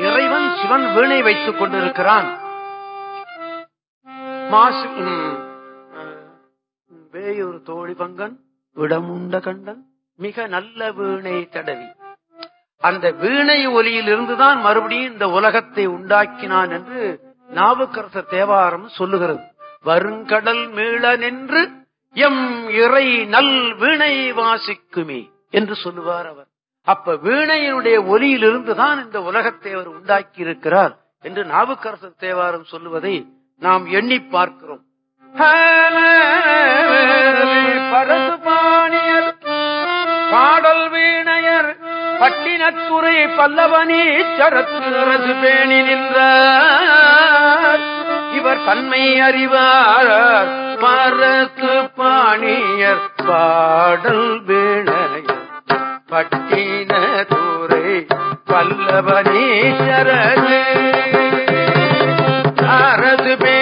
இறைவன் சிவன் வீணை வைத்துக் கொண்டிருக்கிறான். மாசு வேயூர் தோழி பங்கன் விடமுண்ட கண்டன் மிக நல்ல வீணை தடவி. அந்த வீணை ஒலியிலிருந்துதான் மறுபடியும் இந்த உலகத்தை உண்டாக்கினான் என்று நாவுக்கரச தேவாரம் சொல்லுகிறது. வருங்கடல் மீள நின்று எம் இறை நல் வீணை வாசிக்குமே என்று சொல்லுவார் அவர். அப்ப வீணையினுடைய ஒலியிலிருந்து தான் இந்த உலகத்தை அவர் உண்டாக்கி இருக்கிறார் என்று நாவுக்கரசர் தேவாரம் சொல்லுவதை நாம் எண்ணி பார்க்கிறோம். பரசு பாணியர் பாடல் வீணையர் பட்டினத்துறை பல்லவனி சரத்து பேணி நின்றார். இவர் தன்மை அறிவார். பரத்து பாணியர் பாடல் வீணையர் பட்டினத்துறை பல்லவனி சரது அரசு பேணி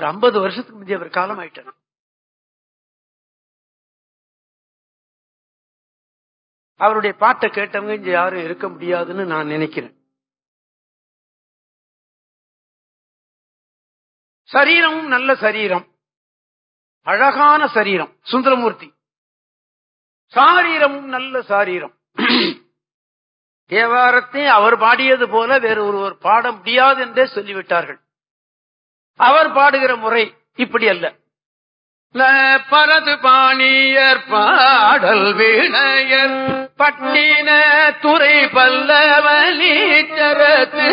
அவர் 50 வருஷத்துக்கு முந்தைய அவர் காலம் ஆயிட்டார் அவருடைய பாட்டை கேட்டவங்க இங்க யாரும் இருக்க முடியாதுன்னு நான் நினைக்கிறேன். சரீரமும் நல்ல சரீரம். அழகான சரீரம். சுந்தரமூர்த்தி. சாரீரமும் நல்ல சாரீரம். தேவாரத்தை அவர் பாடியது போல வேறு ஒருவர் பாட முடியாது என்றே சொல்லிவிட்டார்கள். அவர் பாடுகிற முறை இப்படி அல்ல. பரது பாணியர் பாடல் வீணையர் பட்டின துறை பல்லவலி சரத்து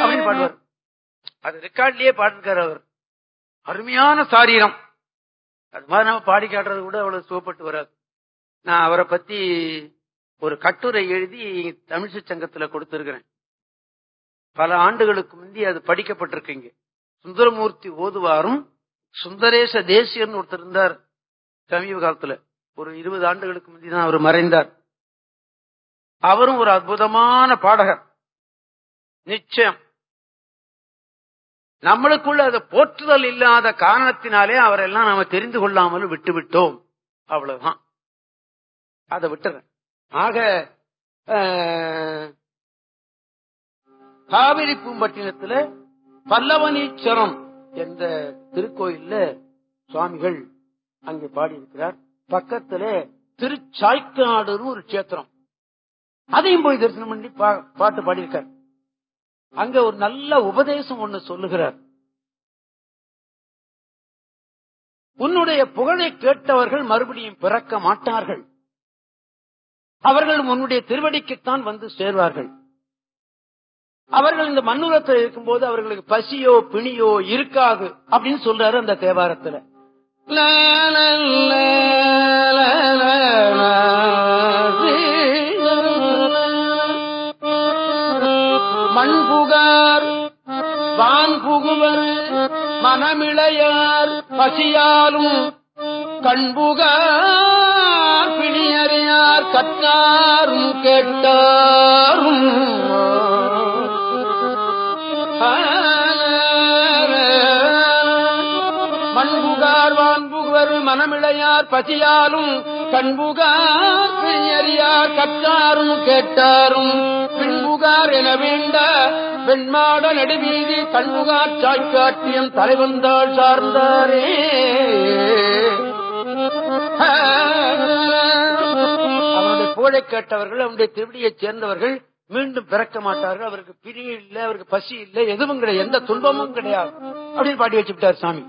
அப்படின்னு பாடுவார். அது ரெக்கார்ட்லயே பாடிருக்கார் அவர். அருமையான சாரீரம். அது மாதிரி நம்ம பாடி காட்டுறது கூட அவ்வளவு சுகப்பட்டு வராது. நான் அவரை பத்தி ஒரு கட்டுரை எழுதி தமிழ்ச்சி சங்கத்துல கொடுத்திருக்கிறேன். பல ஆண்டுகளுக்கு முந்தி அது படிக்கப்பட்டிருக்கீங்க சுந்தரமூர்த்தி ஓதுவாரும் சுந்தரேச தேசியர்னு ஒருத்தர் இருந்தார் சமீப காலத்துல. ஒரு இருபது ஆண்டுகளுக்கு முந்தி தான் அவர் மறைந்தார். அவரும் ஒரு அற்புதமான பாடகர். நிச்சயம். நம்மளுக்குள்ள அதை போற்றுதல் இல்லாத காரணத்தினாலே அவரெல்லாம் நாம தெரிந்து கொள்ளாமல் விட்டு விட்டோம் அவ்வளவுதான். அதை விட்டுறேன். ஆக காவிரி பூம்பட்டினத்துல பல்லவனீச்சரம் என்ற திருக்கோயில்ல சுவாமிகள் அங்கு பாடியிருக்கிறார். பக்கத்துல திருச்சாய்க்காடுன்னு ஒரு கஷேத்திரம். அதையும் போய் தரிசனம் பண்ணி பா- பாட்டு பாடியிருக்கார். அங்க ஒரு நல்ல உபதேசம் ஒண்ணு சொல்லுகிறார். உன்னுடைய புகழை கேட்டவர்கள் மறுபடியும் பிறக்க மாட்டார்கள். அவர்கள் உன்னுடைய திருவடிக்குத்தான் வந்து சேர்வார்கள். அவர்கள் இந்த மண்ணுலத்தில் இருக்கும்போது அவர்களுக்கு பசியோ பிணியோ இருக்காது அப்படின்னு சொல்றாரு அந்த தேவாரத்துல. லா, மண் புகார் வான் புகுவர் மனமிளையார் பசியாலும் கண்புகார் பிணியறியார் கற்றாரும் கேட்டாரும். மண்புகார் வான்புகர் மனமிளையார் பசியாலும் கண்புகார் பெரியறியார் கற்றாரும் கேட்டாரும். பின்புகார் என வேண்ட பெண்மாட நடுவீதி கண்புகார் சாய்க்காட்டியம் தலைவந்தாள் சார்ந்தாரே. அவனுடைய புகழை கேட்டவர்கள் அவனுடைய திருவடியைச் சேர்ந்தவர்கள் மீண்டும் பிறக்க மாட்டார்கள். அவருக்கு பிரி இல்லை அவருக்கு பசி இல்லை எதுவும் கிடையாது. எந்த துன்பமும் கிடையாது. அப்படின்னு பாடி வச்சுட்டார் சாமி.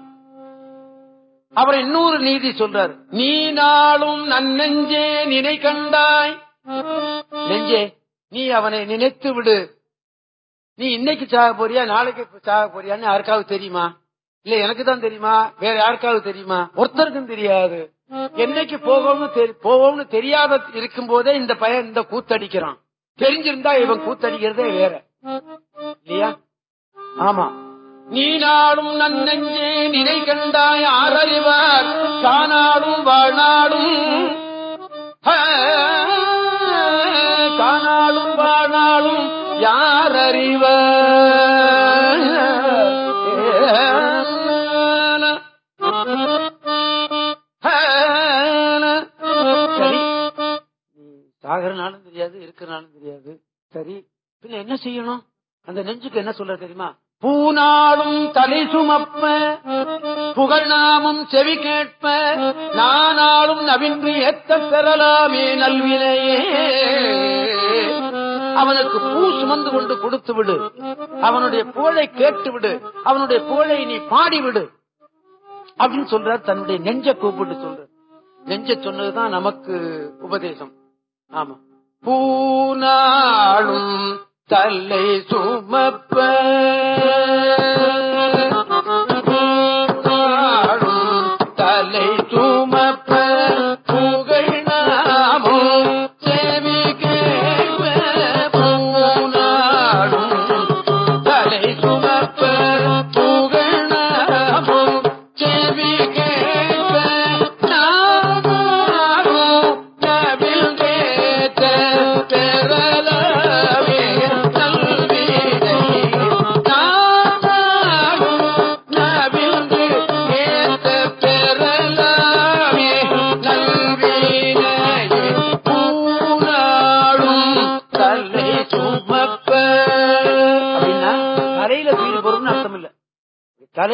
அவரை இன்னொரு நீதி சொல்றாரு. நீ நாளும் நன்னெஞ்சே நினை கண்டாய். நெஞ்சே நீ அவனை நினைத்து விடு. நீ இன்னைக்கு சாக போறியா நாளைக்கு சாக போறியான்னு யாருக்காவது தெரியுமா? இல்ல எனக்கு தான் தெரியுமா? வேற யாருக்காவது தெரியுமா? ஒருத்தருக்கும் தெரியாது. என்னைக்கு போகும்னு தெரி- போவோம்னு தெரியாத இருக்கும் போதே இந்த பையன் இந்த கூத்தடிக்கிறான் தெரிஞ்சிருந்தா இவன் கூத்தடிக்கிறதே வேற. இல்லையா? ஆமா. நீ நாடும் நன்னெஞ்சே நினை கண்டாய் ஆரறிவார் காணாடும் வாழ்நாடும். காணாடும் வாழ்நாளும் யார் அறிவார் சாகரனாலும் தெரியாது இருக்கிறனாலும் தெரியாது. சரி பின்ன என்ன செய்யணும்? அந்த நெஞ்சுக்கு என்ன சொல்ற தெரியுமா? பூநாளும் தலை சுமப்ப புகழ் நாமும் செவி கேட்ப நானாலும் நவின்று ஏத்த பெறலாமே நல்வினையே. அவனுக்கு பூ சுமந்து கொண்டு கொடுத்து விடு. அவனுடைய புகழை கேட்டு விடு. அவனுடைய புகழை நீ பாடி விடு. அப்படின்னு சொல்றார் தன்னுடைய நெஞ்ச கூப்பிட்டு சொல்ற நெஞ்ச சொன்னதுதான் நமக்கு உபதேசம். ஆமா. பூநாளும் தல்லை சுமப்ப. பூநாளும் தலை சுமப்ப. புகழ் நாமும் செவி கேட்ப தலை சுமப்ப.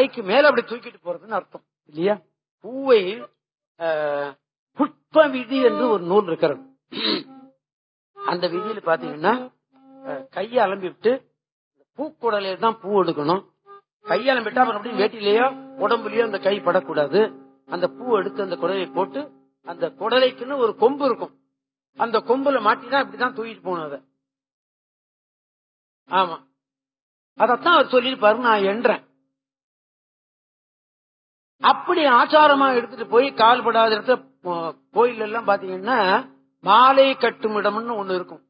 தலைக்கு மேல அப்படி தூக்கிட்டு போறதுன்னு அர்த்தம் இல்லையா? பூவை ஆஹ், விதி என்று ஒரு நூல் இருக்கிறது. அந்த விதியில பாத்தீங்கன்னா கையை அலம்பி விட்டு தான் பூ எடுக்கணும். கையை அலம்பிட்டா அப்புறம் அப்படியே வேட்டிலேயோ உடம்புலயோ அந்த கை படக்கூடாது. அந்த பூ எடுத்து அந்த குடலை போட்டு அந்த குடலைக்குன்னு ஒரு கொம்பு இருக்கும். அந்த கொம்புல மாட்டினா இப்படிதான் தூக்கிட்டு போகணும் அதை. ஆமா. அதத்தான் அவர் சொல்லியிருப்பாரு நான் என்றேன். அப்படி ஆச்சாரமா எடுத்துட்டு போய் கால் படாத இடத்துல போ- கோயில் எல்லாம் பாத்தீங்கன்னா மாலை கட்டும் இடம்னு ஒண்ணு இருக்கும்.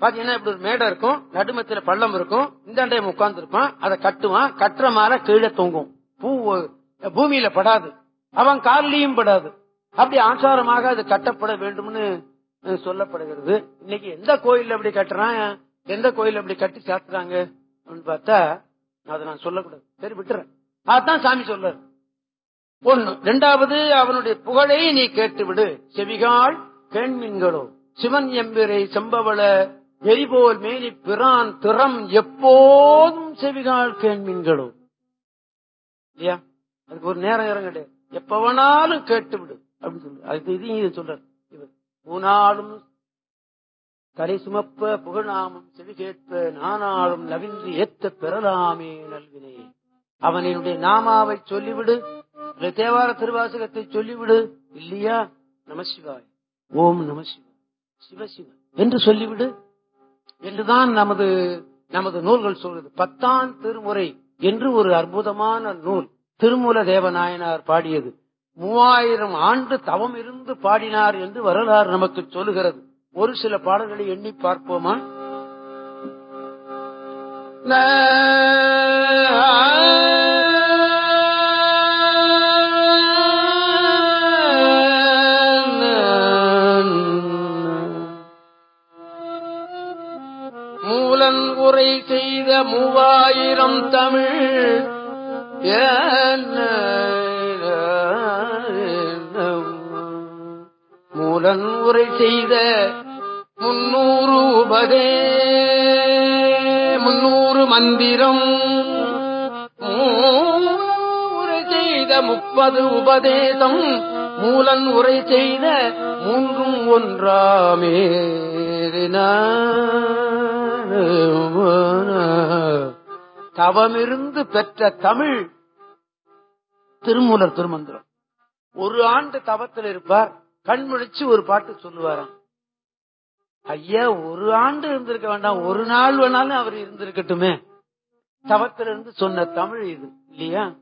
பாத்தீங்கன்னா இப்படி ஒரு மேடை இருக்கும் நடுமத்தில பள்ளம் இருக்கும் இந்த டைம் உட்கார்ந்து இருப்பான் அதை கட்டுவான் கட்டுற மாலை கீழே தொங்கும். பூ பூமியில படாது. அவன் கால்லயும் படாது. அப்படி ஆச்சாரமாக அது கட்டப்பட வேண்டும்னு சொல்லப்படுகிறது. இன்னைக்கு எந்த கோயில் அப்படி கட்டுறான்? எந்த கோயில் அப்படி கட்டி சாத்துறாங்க? அப்படின்னு பார்த்தா அதை நான் சொல்லக்கூடாது. சரி விட்டுறேன். அதான் சாமி சொல்றாரு. ஒன்னு ரெண்டாவது அவனுடைய புகழை நீ கேட்டுவிடு. செவிகால் கேண்மீன்களோ. சிவன் எம்பிரை செம்பவள எரிபோல் மேனி பிரான் திறம் எப்போதும் செவிகால் கேண்மீன்களோ. இல்லையா? அதுக்கு ஒரு நேரம் நேரம் கிடையாது எப்ப வேணாலும் கேட்டு விடு அப்படின்னு சொல்லு. அதுக்கு இதையும் இது இவர். பூனாலும் தலை சுமப்ப புகழாமும் செவி கேட்ப நானாலும் நவின்று ஏத்த பெறலாமே நல்வினை. அவனினுடைய நாமாவை சொல்லிவிடு. தேவார திருவாசகத்தை சொல்லிவிடு. இல்லையா? நமசிவாய் ஓம் நமசிவாய் சிவசிவ என்று சொல்லிவிடு. என்றுதான் நமது நமது நூல்கள் சொல்றது. பத்தாம் திருமுறை என்று ஒரு அற்புதமான நூல் திருமூல தேவநாயனார் பாடியது. மூவாயிரம் ஆண்டு தவம் இருந்து பாடினார் என்று வரலாறு நமக்கு சொல்லுகிறது. ஒரு சில பாடல்களை எண்ணி பார்ப்போமா? மூவாயிரம் தமிழ். மூலன் உரை செய்த முன்னூறு உபதே முன்னூறு மந்திரம். உரை செய்த முப்பது உபதேசம். மூலன் உரை செய்த மூன்றும் ஒன்றாமே தவமிருந்து பெற்ற தமிழ் திருமூலர் திருமந்திரம். ஒரு ஆண்டு தவத்தில் இருப்பார் கண் முழிச்சு ஒரு பாட்டு சொல்லுவாராம். ஐயா ஒரு ஆண்டு இருந்திருக்க வேண்டாம் ஒரு நாள் வேணாலும் அவர் இருந்திருக்கட்டுமே. தவத்திலிருந்து சொன்ன தமிழ் இது இல்லையா?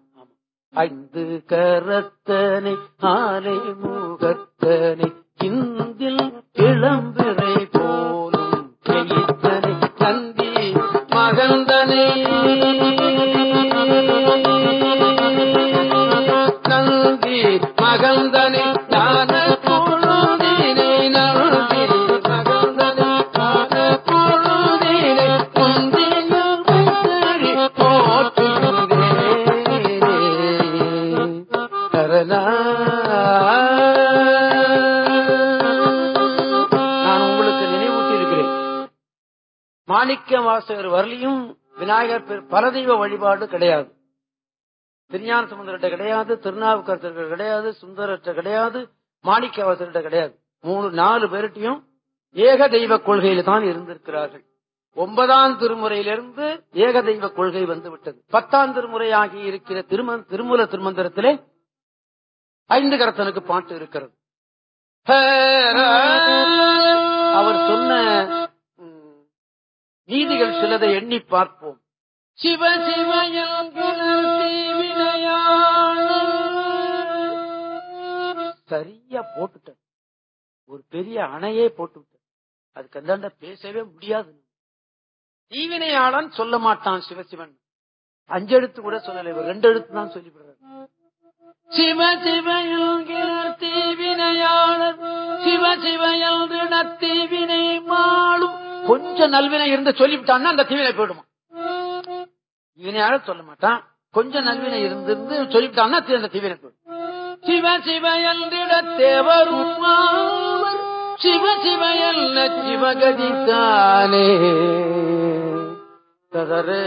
ஐந்து கரத்தனை ஆலை முகத்தனை இந்தில் இளம்பிறை போலும் தந்தி நந்தி மகந்தனை. மாணிக்க வாசகர் வரலையும் விநாயகர் பரதெய்வ வழிபாடு கிடையாது. திருஞான சமுந்தர்கிட்ட கிடையாது திருநாவுக்கரசர்கிட்ட கிடையாது சுந்தரர்கிட்ட கிடையாது மாணிக்க வாசகர்கிட்ட கிடையாது. மூணு நாலு பேர்கிட்டையும் ஏக தெய்வ கொள்கையில தான் இருந்திருக்கிறார்கள். ஒன்பதாம் திருமுறையிலிருந்து ஏக தெய்வ கொள்கை வந்து விட்டது பத்தாம் திருமுறையாகி இருக்கிற திரும திருமூல திருமந்திரத்திலே ஐந்து கரத்தனுக்கு பாட்டு இருக்கிறது. அவர் சொன்ன நீதிகள் சிலதை எண்ணி பார்ப்போம். சிவ சரியா போட்டுட்டார் ஒரு பெரிய அணையே போட்டு அதுக்கு அந்தாண்ட பேசவே முடியாது. தீவினையாளன் சொல்ல மாட்டான் சிவசிவன். அஞ்சு எழுத்து கூட சொல்லல. இவர் ரெண்டு எழுத்து தான் சொல்லிவிடுறாரு. சிவ சிவயல்கிற தீவினையாளர் சிவ சிவயல்கிற தீவினை மாளும். கொஞ்சம் நல்வினை இருந்து சொல்லிவிட்டான்னா அந்த தீவினை போயிடுமா? இவனையால சொல்ல மாட்டான். கொஞ்சம் நல்வினை இருந்து சொல்லிவிட்டான்னா அந்த தீவினை போயிடும். சிவ சிவயல்கிற தேவரும்? சிவ சிவயல்ல சிவகதி தானே ததரே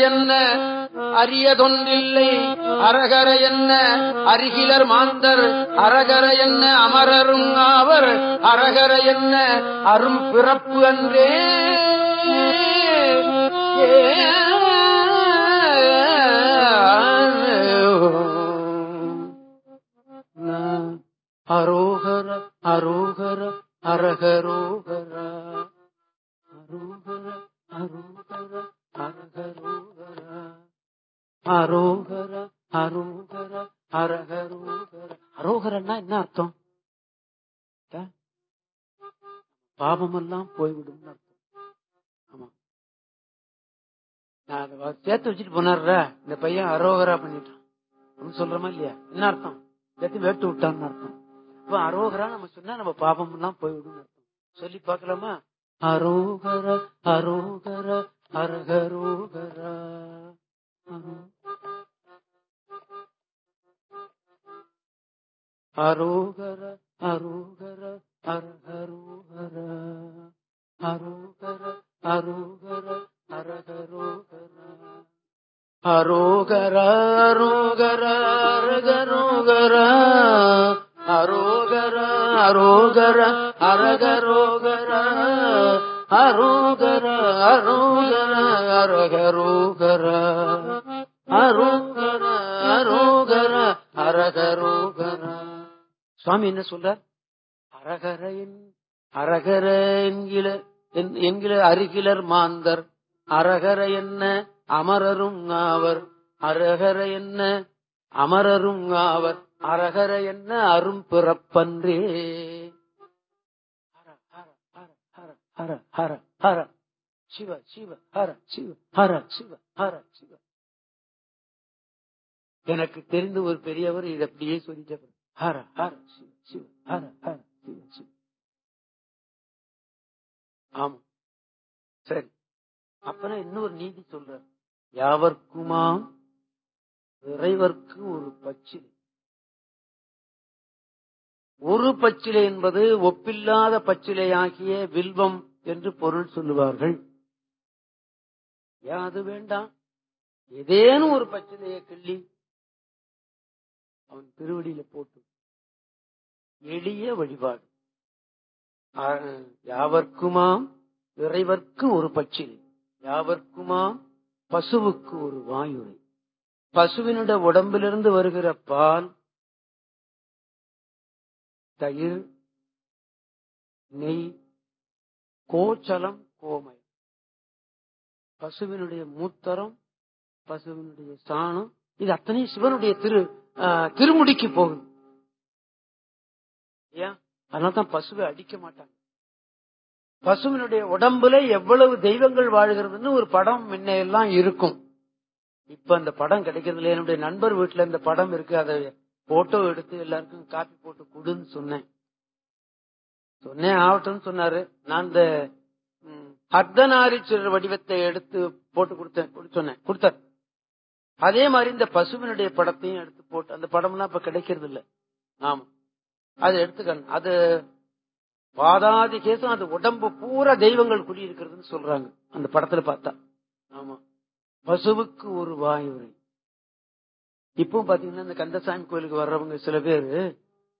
என்ன அரியதொன்றில்லை அரகர என்ன அருகிலர் மாந்தர் அரகர என்ன அமரரும் ஆவர் அரகர என்ன அரும் பிறப்பு அன்றே அரோகர அரோகர அரகரோ அரோகர அரோகர அரகரோகர. அரோகரன்னா என்ன அர்த்தம்? பாபமெல்லாம் போய்விடும் அர்த்தம். ஆமா. நான் அதை சேர்த்து வச்சுட்டு போனார்ல இந்த பையன் அரோகரா பண்ணிட்டான். அப்படின்னு சொல்றமா இல்லையா? என்ன அர்த்தம்? சேர்த்து வேட்டு விட்டான்னு அர்த்தம். இப்ப அரோகரா நம்ம சொன்னா நம்ம பாபம் எல்லாம் போய்விடும் அர்த்தம். சொல்லி பாக்கலாமா அரோகர அரோகர அரகரோகரா. அரோ- அரோகர அரோகர அரகரோகர அரோகர அரோகர அரகரோகர அரோகர அரோகர அரகரோகர அரோகர அரோகர அரகரோகர அரோகர அரோகர அரகரோகர. அரோகர அரோகர அரகரோகர. சுவாமி என்ன சொல்றார்? அரகர அரகர என்கிற என்- என்கிற அருகிலர் மாந்தர். அரகர என்ன அமரரும் ஆவர். அரகர என்ன அமரரும் ஆவர். அரகர என்ன அரும் பிறப்பன்றே ஹர ஹர ஹர சிவ சிவ ஹர சிவ ஹர சிவ ஹர சிவ எனக்கு தெரிந்து ஒரு பெரியவர் இது அப்படியே சொல்லிட்டு ஹர ஹர சிவ சிவ ஹர ஹர சிவ சிவ ஆமா சரி. அப்புறம் இன்னொரு நீதி சொல்ற யாவர்க்குமா இறைவர்க்கு ஒரு பச்சிலை. ஒரு பச்சிலை என்பது ஒப்பில்லாத பச்சிலையாகிய வில்வம் என்று பொருள் சொல்லுவார்கள். ஏன் அது வேண்டாம்? ஏதேனும் ஒரு பச்சிலையை கிள்ளி அவன் திருவடியில போட்டு எளிய வழிபாடு. யாவர்க்குமாம் இறைவர்க்கு ஒரு பச்சிலை யாவர்க்குமாம் பசுவுக்கு ஒரு வாயுரை. பசுவினுட உடம்பிலிருந்து வருகிற பால் தயிர் நெய் கோச்சலம் கோமை. பசுவினுடைய மூத்தரம் பசுவினுடைய சாணம் இது அத்தனையும் சிவனுடைய திரு திருமுடிக்கு போகுது. ஏன்? அதனால்தான் பசுவை அடிக்க மாட்டாங்க. பசுவினுடைய உடம்புல எவ்வளவு தெய்வங்கள் வாழ்கிறதுன்னு ஒரு படம் முன்ன எல்லாம் இருக்கும். இப்ப அந்த படம் கிடைக்கிறது என்னுடைய நண்பர் வீட்டுல இந்த படம் இருக்கு. அதை போட்டோ எடுத்து எல்லாருக்கும் காப்பி போட்டு கொடுன்னு சொன்னேன். சொன்னே ஆகட்டும்னு சொன்னாரு. நான் இந்த அர்த்தநாரீஸ்வரர் வடிவத்தை எடுத்து போட்டு கொடுத்தேன். சொன்னேன். கொடுத்தார். அதே மாதிரி இந்த பசுவினுடைய படத்தையும் எடுத்து போட்டு அந்த படம்லாம் இப்ப கிடைக்கிறது இல்ல ஆமா. அதை எடுத்துக்கணும். அது பாதாதி கேசம் அது உடம்பு பூரா தெய்வங்கள் குடியிருக்கிறதுன்னு சொல்றாங்க. அந்த படத்துல பார்த்தா. ஆமா. பசுவுக்கு ஒரு வாயுரை இப்பவும் பாத்தீங்கன்னா இந்த கந்தசாமி கோயிலுக்கு வர்றவங்க சில பேரு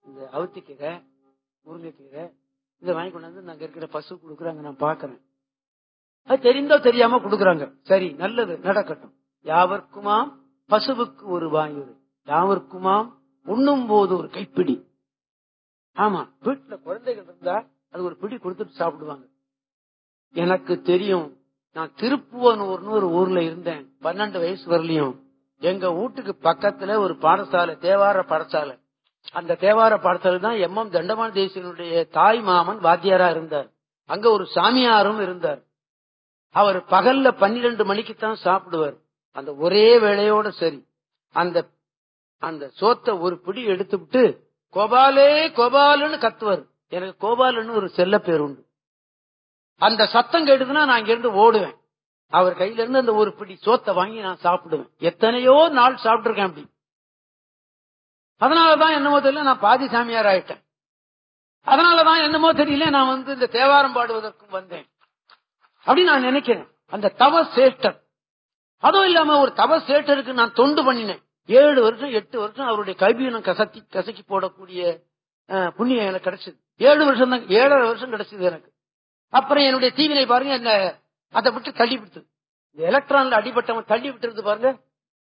இந்த அவுத்திக்கீரை முருங்கைக்கீரை இதை வாங்கி கொண்டாந்து நாங்க இருக்கிற பசு கொடுக்குறாங்க நான் பாக்குறேன் அது தெரிந்தோ தெரியாம கொடுக்குறாங்க. சரி நல்லது நடக்கட்டும். யாவர்க்குமாம் பசுவுக்கு ஒரு வாயுறு. யாவர்க்குமாம் உண்ணும் போது ஒரு கைப்பிடி. ஆமா வீட்டுல குழந்தைகள் இருந்தா அது ஒரு பிடி கொடுத்துட்டு சாப்பிடுவாங்க. எனக்கு தெரியும் நான் திருப்புவனூர்னு ஒரு ஊர்ல இருந்தேன். பன்னெண்டு வயசு வரலையும். எங்க வீட்டுக்கு பக்கத்துல ஒரு பாடசாலை தேவார பாடசாலை. அந்த தேவார பாடத்தில் தான் எம் எம் தண்டமான் தேசியனுடைய தாய் மாமன் வாத்தியாரா இருந்தார். அங்க ஒரு சாமியாரும் இருந்தார். அவர் பகல்ல பன்னிரண்டு மணிக்கு தான் சாப்பிடுவார். அந்த ஒரே வேளையோட சரி. அந்த அந்த சோத்தை ஒரு பிடி எடுத்துவிட்டு கோபாலே கோபாலுன்னு கத்துவார். எனக்கு கோபாலுன்னு ஒரு செல்ல பேர் உண்டு. அந்த சத்தம் கேட்டுதுன்னா நான் இங்கிருந்து ஓடுவேன். அவர் கையில இருந்து அந்த ஒரு பிடி சோத்தை வாங்கி நான் சாப்பிடுவேன். எத்தனையோ நாள் சாப்பிட்டுருக்கேன் அப்படி. அதனாலதான் என்னமோ தெரியல நான் பாதி சாமியார் ஆயிட்டேன். அதனாலதான் என்னமோ தெரியல நான் வந்து இந்த தேவாரம் பாடுவதற்கும் வந்தேன். அப்படி நான் நினைக்கிறேன். அந்த தவ சேஷ்டர் அதுவும் இல்லாம ஒரு தவ சேட்டருக்கு நான் தொண்டு பண்ணினேன். ஏழு வருஷம் எட்டு வருஷம் அவருடைய கல்வியினம் கசக்கி கசக்கி போடக்கூடிய புண்ணியம் எனக்கு கிடைச்சது. ஏழு வருஷம் தான் ஏழரை வருஷம் கிடைச்சது எனக்கு. அப்புறம் என்னுடைய தீவினை பாருங்க என்ன அதை விட்டு தள்ளி விட்டு இந்த எலக்ட்ரான்ல அடிபட்டவன் தள்ளி விட்டுறது பாருங்க.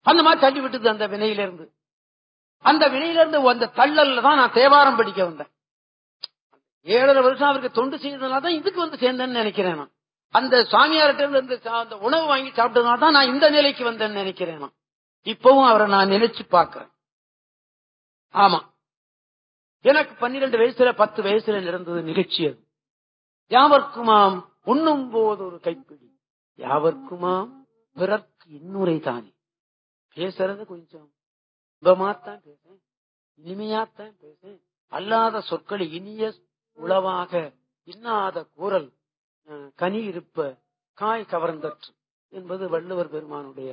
அந்த மாதிரி தள்ளி விட்டுது அந்த வினையிலிருந்து. அந்த வினையிலிருந்து இருந்து தள்ளல்ல தான் நான் தேவாரம் படிக்க வந்தேன். ஏழரை வருஷம் அவருக்கு தொண்டு செய்ததுனால தான் இதுக்கு வந்து சேர்ந்தேன்னு நினைக்கிறேன் நான். அந்த சாமியார்கிட்ட இருந்து சா- அந்த உணவு வாங்கி சாப்பிட்டதுனால தான் நான் இந்த நிலைக்கு வந்தேன்னு நினைக்கிறேன் நான். இப்பவும் அவரை நான் நினைச்சு பார்க்கிறேன். ஆமா. எனக்கு பன்னிரண்டு வயசுல பத்து வயசுல நடந்தது நிகழ்ச்சி அது. யாவர்க்குமாம் உண்ணும் போது ஒரு கைப்பிடி. யாவர்க்குமாம் பிறர்க்கு இன்னுரை தானே. பேசுறது கொஞ்சம் இன்பமாத்தான் பேசேன் இனிமையாத்தான் பேசு அல்லாத சொற்கள் இனிய உளவாக இன்னாத கூறல் கனி இருப்ப காய் கவர்ந்தற்று என்பது வள்ளுவர் பெருமானுடைய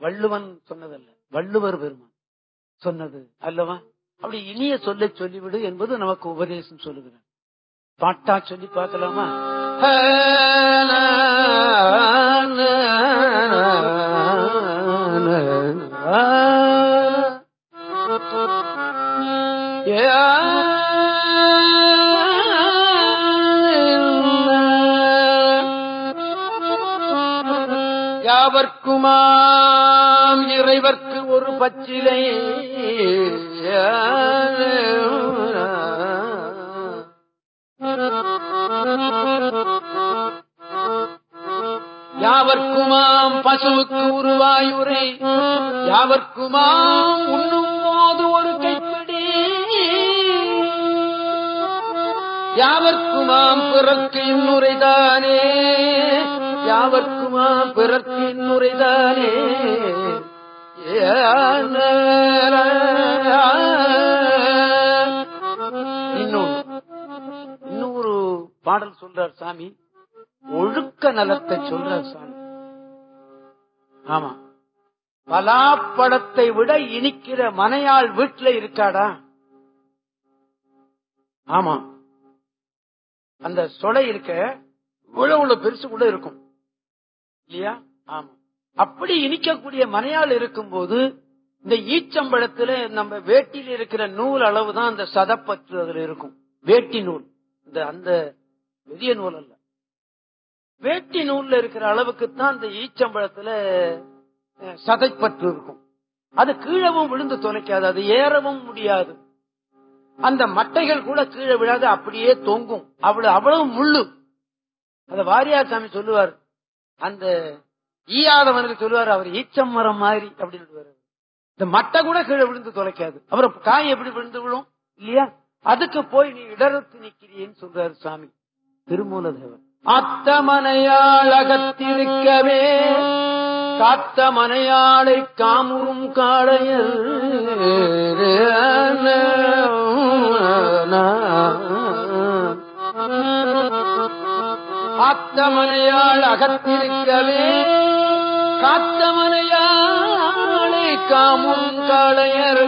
வள்ளுவன் சொன்னதல்ல வள்ளுவர் பெருமான் சொன்னது அல்லவா அப்படி இனிய சொல்லை சொல்லிவிடு என்பது நமக்கு உபதேசம் சொல்லுகிறார் பாட்டா சொல்லி பார்க்கலாமா யாவர்க்குமாம் இறைவர்க்கு ஒரு பச்சிலை. யாவர்க்குமாம் பசுவுக்கு உருவாயுரை. யாவர்க்குமாம் உண்ணும் போது ஒரு கைப்பிடி. யாவர்க்குமாம் பிறக்கு இன்னுரைதானே. யாவர்க்குமா பிறத்தின் இன்னுரைதானே இன்னொன்னு இன்னொரு பாடல் சொல்றார் சாமி. ஒழுக்க நலத்தை சொல்றார் சாமி. ஆமா. பலாப்பழத்தை விட இனிக்கிற மனையாள் வீட்டுல இருக்காடா? ஆமா. அந்த சொலை இருக்க இவ்வளவு பெருசு கூட இருக்கும். இல்லையா? ஆமா. அப்படி இனிக்கக்கூடிய மனையால் இருக்கும்போது இந்த ஈச்சம்பழத்துல நம்ம வேட்டியில் இருக்கிற நூல் அளவு தான் அந்த சதப்பற்று அதுல இருக்கும். வேட்டி நூல். இந்த அந்த பெரிய நூல் அல்ல. வேட்டி நூல்ல இருக்கிற அளவுக்கு தான் அந்த ஈச்சம்பழத்துல சதைப்பற்று இருக்கும். அது கீழவும் விழுந்து தொலைக்காது. அது ஏறவும் முடியாது. அந்த மட்டைகள் கூட கீழே விழாது அப்படியே தொங்கும். அவ்வளவு அவ்வளவு முள்ளு. அத வாரியார் சாமி சொல்லுவார். அந்த ஈயாதவனுக்கு சொல்லுவார் அவர் ஈச்சம் மரம் மாதிரி அப்படின்னு இந்த மட்டை கூட கீழே விழுந்து தொலைக்காது. அப்புறம் காய் எப்படி விழுந்து விழும்? இல்லையா? அதுக்கு போய் நீ இடரத்து நிக்கிறேன்னு சொல்றாரு சாமி திருமூலதேவர். அத்தமனையாள் அகத்திருக்கவே காத்த மனையாளை காமுறும் காளையல் ஆத்தமனையாள் அகத்திருக்கவே காத்தமனையாளை காமும் காளையர்.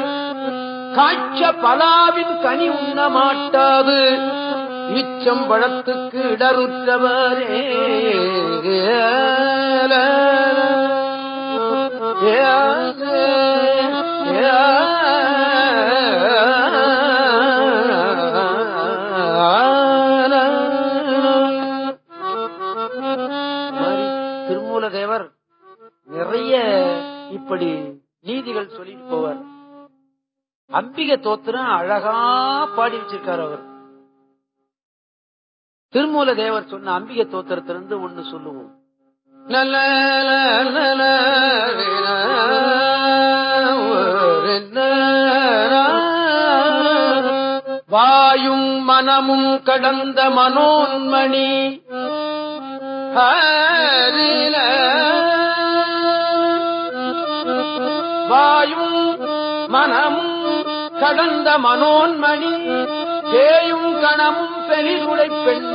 காய்ச்ச பலாவின் கனி உண்ண மாட்டாது இச்சம்பழத்துக்கு இடருற்றவரே. இப்படி நீதிகள் சொல்லிட்டு போவார். அம்பிகை தோத்திரம் அழகா பாடி வச்சிருக்காரு அவர். திருமூல தேவர் சொன்ன அம்பிகை தோத்திரத்திலிருந்து ஒண்ணு சொல்லுவோம். நல்ல வாயும் மனமும் கடந்த மனோன்மணி. ஹரில வாயும் மனமும் கடந்த மனோன்மணி பேயும் கணமும் பெரிதுடை பெண்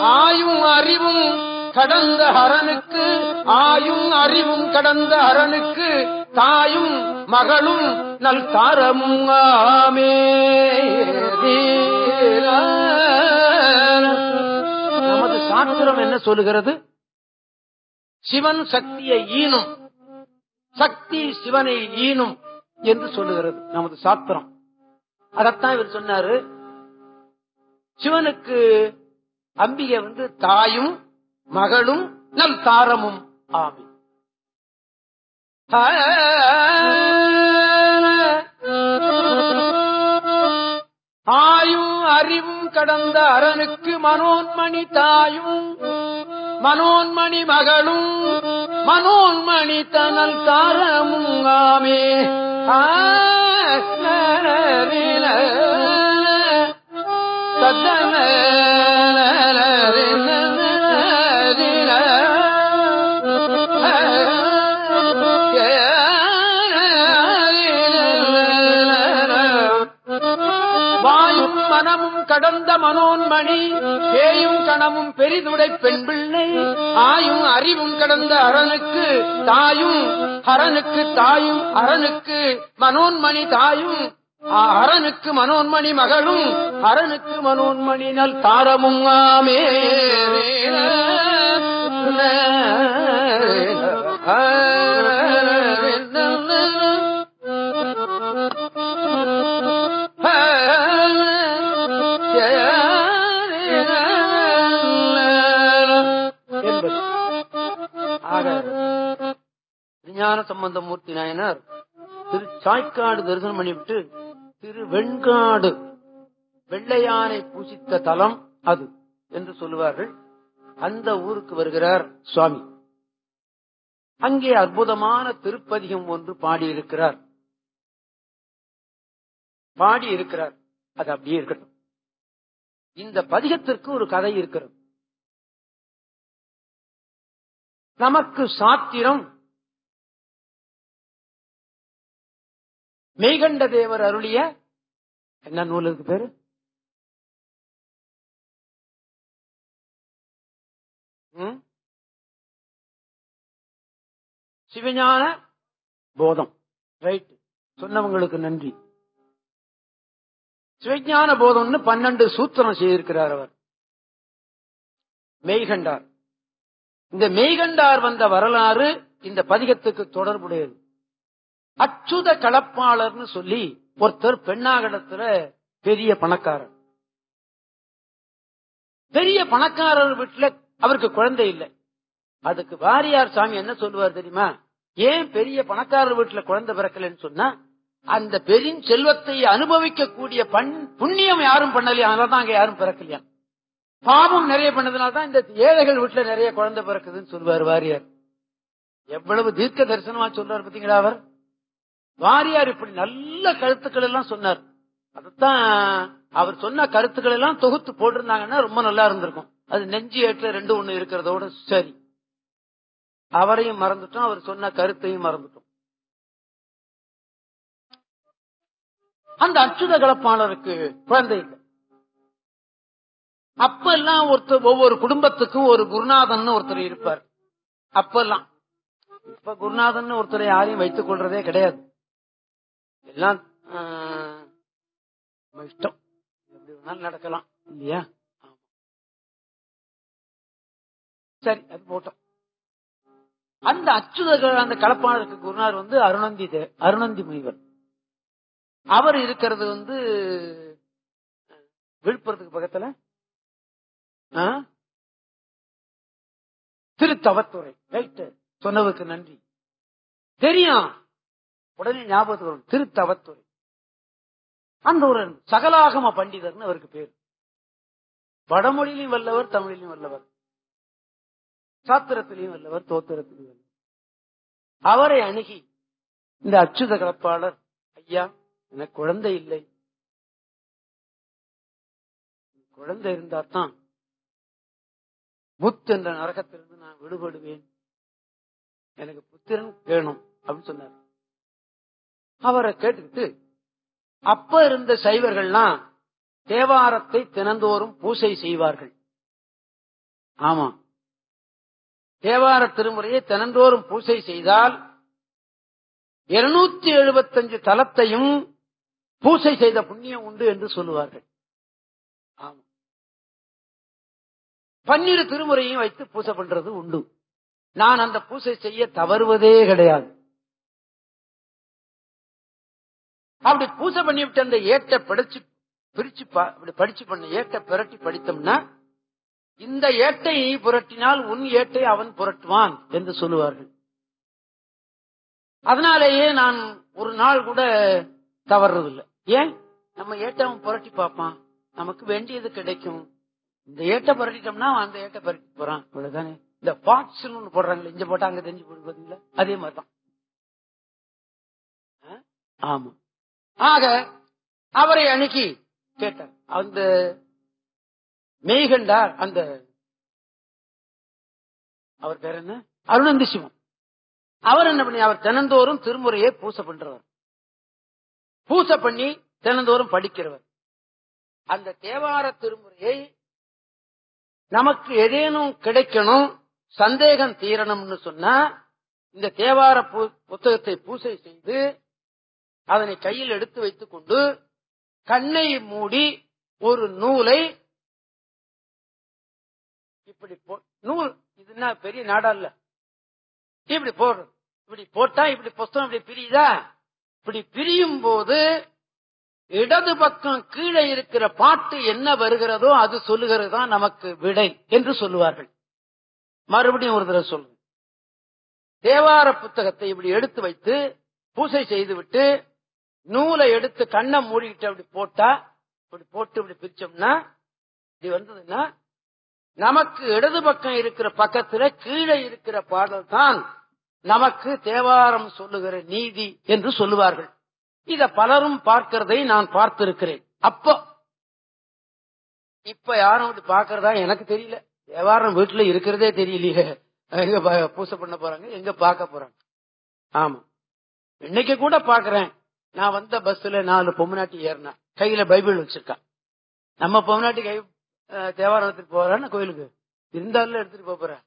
ஆயும் அறிவும் கடந்த அரனுக்கு ஆயும் அறிவும் கடந்த அரனுக்கு தாயும் மகளும் நல் தாரமும் ஆமே. நமது சாஸ்திரம் என்ன சொல்லுகிறது? சிவன் சக்தியை ஈனும். சக்தி சிவனை ஈனும் என்று சொல்லுகிறது நமது சாஸ்திரம். அதத்தான் இவர் சொன்னாரு. சிவனுக்கு அம்பிகை வந்து தாயும் மகளும் நல் தாரமும் ஆமி. தாயும் அறிவும் கடந்த அரனுக்கு மனோன்மணி தாயும் மனோன்மணி மகளும் மனோன்மணி தனல் தாரமும் ஆமே. ஆ, கடந்த மனோன்மணி பேயும் கணமும் பெரிதுடை பெண் பிள்ளை ஆயும் அறிவும் கடந்த அரனுக்கு தாயும் அரனுக்கு தாயும் அரனுக்கு மனோன்மணி தாயும் அரனுக்கு மனோன்மணி மகளும் அரனுக்கு மனோன்மணி நல் தாரமும் ஆமே என்பது ஞான சம்பந்த மூர்த்தி நாயனார் திரு சாய்க்காடு தரிசனம் பண்ணிவிட்டு திரு வெண்காடு வெள்ளையானை பூசித்த தலம் அது என்று சொல்லுவார்கள். அந்த ஊருக்கு வருகிறார் சுவாமி. அங்கே அற்புதமான திருப்பதிகம் ஒன்று பாடியிருக்கிறார். பாடி இருக்கிறார் அது அப்படியே இருக்கட்டும். இந்த பதிகத்திற்கு ஒரு கதை இருக்கிறது. நமக்கு சாத்திரம் மெய்கண்ட தேவர் அருளிய என்ன நூல் இருக்கு பேரு? சிவஞான போதம். ரைட் சொன்னவங்களுக்கு நன்றி. சிவஞான போதம்னு பன்னெண்டு சூத்திரம் செய்திருக்கிறார் அவர். மெய்கண்டார். இந்த மெய்கண்டார் வந்த வரலாறு இந்த பதிகத்துக்கு தொடர்புடையது. அச்சுத கலப்பாளர்னு சொல்லி ஒருத்தர் பெண்ணாகடத்துல பெரிய பணக்காரர். பெரிய பணக்காரர் வீட்டுல அவருக்கு குழந்தை இல்லை. அதுக்கு வாரியார் சாமி என்ன சொல்லுவார் தெரியுமா? ஏன் பெரிய பணக்காரர் வீட்டுல குழந்தை பிறக்கலன்னு சொன்னா அந்த பெரிய செல்வத்தை அனுபவிக்க கூடிய பண் புண்ணியம் யாரும் பண்ணலையா? அதனாலதான் அங்க யாரும் பிறக்கலையா? பாவம் நிறைய பண்ணதுனால தான் இந்த ஏழைகள் வீட்டுல நிறைய குழந்தை பிறக்குதுன்னு சொல்லுவார் வாரியார். எவ்வளவு தீர்க்க தரிசனமா சொல்றாரு பாத்தீங்களா அவர்? வாரியார் இப்படி நல்ல கருத்துக்கள் எல்லாம் சொன்னார். அதத்தான் அவர் சொன்ன கருத்துக்கள் எல்லாம் தொகுத்து போட்டிருந்தாங்கன்னா ரொம்ப நல்லா இருந்திருக்கும். அது நெஞ்சு ஏற்ற ரெண்டு ஒண்ணு இருக்கிறதோட சரி. அவரையும் மறந்துட்டோம் அவர் சொன்ன கருத்தையும் மறந்துட்டோம். அந்த அச்சுத கலப்பாளருக்கு குழந்தை இல்லை. அப்ப எல்லாம் ஒருத்தர் ஒவ்வொரு குடும்பத்துக்கும் ஒரு குருநாதன் ஒருத்தர் இருப்பார். அப்பெல்லாம். இப்ப குருநாதன் ஒருத்தரை யாரையும் வைத்துக் கொள்றதே கிடையாது. எல்லாம் ஆஹ், நம்ம இஷ்டம். எப்படி வேணாலும் நடக்கலாம் இல்லையா? சரி அது போட்டோம். அந்த அச்சுதர்கள் அந்த கலப்பாளருக்கு குருநார் வந்து அருணந்தி அருணந்தி முனிவர். அவர் இருக்கிறது வந்து விழுப்புரத்துக்கு பக்கத்துல திருத்தவத்துறை. ரைட் சொன்னதுக்கு நன்றி. தெரியும். உடனே ஞாபகத்துக்கு வரும். திருத்தவத்துறை. அந்த ஒரு சகலாகம பண்டிதர்னு அவருக்கு பேர். வடமொழியிலும் வல்லவர் தமிழிலும் வல்லவர். சாத்திரத்திலையும் வல்லவர் தோத்திரத்திலையும் வல்லவர். அவரை அணுகி இந்த அச்சுத கலப்பாளர் ஐயா எனக்கு குழந்தை இல்லை. குழந்தை இருந்தாத்தான் புத் என்ற நரகத்திலிருந்து நான் விடுபடுவேன். எனக்கு புத்திரன் வேணும் அப்படின்னு சொன்னார். அவரை கேட்டுக்கிட்டு அப்ப இருந்த சைவர்கள்லாம் தேவாரத்தை தினந்தோறும் பூசை செய்வார்கள். ஆமா. தேவார திருமுறையை தினந்தோறும் பூசை செய்தால் இருநூத்தி எழுபத்தஞ்சு தலத்தையும் பூசை செய்த புண்ணியம் உண்டு என்று சொல்லுவார்கள். ஆமா. பன்னிரு திருமுறையும் வைத்து பூசை பண்றது உண்டு. நான் அந்த பூசை செய்ய தவறுவதே கிடையாது. அப்படி பூசை பண்ணிவிட்டு அந்த ஏட்டை படிச்சு பிரிச்சு இப்படி அப்படி படிச்சு பண்ண ஏட்டை புரட்டி படித்தோம்னா இந்த ஏட்டை நீ புரட்டினால் உன் ஏட்டை அவன் புரட்டுவான் என்று சொல்லுவார்கள். அதனாலேயே நான் ஒரு நாள் கூட தவறதில்லை. ஏன்? நம்ம ஏட்டை அவன் புரட்டி பார்ப்பான். நமக்கு வேண்டியது கிடைக்கும். இந்த ஏட்டை புரட்டிட்டோம்னா அவன் அந்த ஏட்டை புரட்டி போறான். இவ்வளவுதானே இந்த பாட்ஸ் ஒண்ணு போடுறாங்களே இங்க போட்டா அங்க தெரிஞ்சு போடு அதே மாதிரிதான். ஆ? ஆமா. ஆக அவரை அணுகி கேட்டார். அந்த மெய்கண்டார் அந்த அவர் பேர் என்ன? அருணந்தி சிவம் அவர் என்ன பண்ணி அவர் தினந்தோறும் திருமுறையை பூசை பண்றவர். பூசை பண்ணி தினந்தோறும் படிக்கிறவர். அந்த தேவார திருமுறையை நமக்கு ஏதேனும் கிடைக்கணும் சந்தேகம் தீரணும்னு சொன்னா இந்த தேவார பு- புத்தகத்தை பூசை செய்து அதனை கையில் எடுத்து வைத்துக் கொண்டு கண்ணை மூடி ஒரு நூலை இப்படி போ- நூல் இதுன்னா பெரிய நாடா இல்ல. இப்படி போடுறது இப்படி போட்டா இப்படி புஸ்தகம் இப்படி பிரியுதா? இப்படி பிரியும் போது இடது பக்கம் கீழே இருக்கிற பாட்டு என்ன வருகிறதோ அது சொல்லுகிறது தான் நமக்கு விடை என்று சொல்லுவார்கள். மறுபடியும் ஒரு தடவை சொல்லுங்க. தேவார புத்தகத்தை இப்படி எடுத்து வைத்து பூசை செய்துவிட்டு நூலை எடுத்து கண்ணை மூடிக்கிட்டு அப்படி போட்டா இப்படி போட்டு இப்படி பிரிச்சோம்னா இப்படி வந்ததுன்னா நமக்கு இடது பக்கம் இருக்கிற பக்கத்துல கீழே இருக்கிற பாடல் தான் நமக்கு தேவாரம் சொல்லுகிற நீதி என்று சொல்லுவார்கள். இத பலரும் பார்க்கிறதை நான் பார்த்திருக்கிறேன். அப்போ இப்ப யாரும் அப்படி பாக்குறதா எனக்கு தெரியல. தேவாரம் வீட்டுல இருக்கிறதே தெரியலையே. எங்க பூசை பண்ண போறாங்க எங்க பார்க்க போறாங்க? ஆமா. இன்னைக்கு கூட பாக்குறேன் நான் வந்த பஸ்ல நாலு பொம்மநாட்டி ஏறினேன் கையில பைபிள் வச்சிருக்கான் நம்ம பொம்மநாட்டி கை தேவாரத்துக்கு போறான்னு கோயிலுக்கு. இருந்தாலும் எடுத்துட்டு போப் போறேன்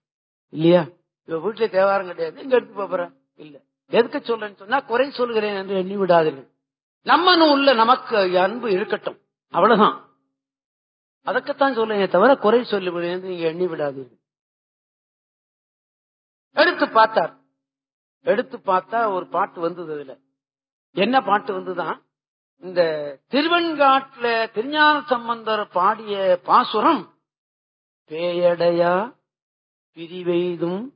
இல்லையா? இவ வீட்டுல தேவாரம் கிடையாது. இங்க எடுத்து போறேன் இல்ல. எதுக்கு சொல்றேன்னு சொன்னா குறை சொல்கிறேன் என்று எண்ணி விடாதீர்கள். நம்ம உள்ள நமக்கு அன்பு இருக்கட்டும். அவ்வளவுதான். அதற்கத்தான் சொல்றேன் தவிர குறை சொல்லுகிறேன் என்று நீங்க எண்ணி விடாதீர்கள். எடுத்து பார்த்தார். எடுத்து பார்த்தா ஒரு பாட்டு வந்தது அதுல. என்ன பாட்டு வந்துதான் இந்த திருவெண்காட்டுல திருஞான சம்பந்தர் பாடிய பாசுரம் பேயடையா பிரிவெய்தும்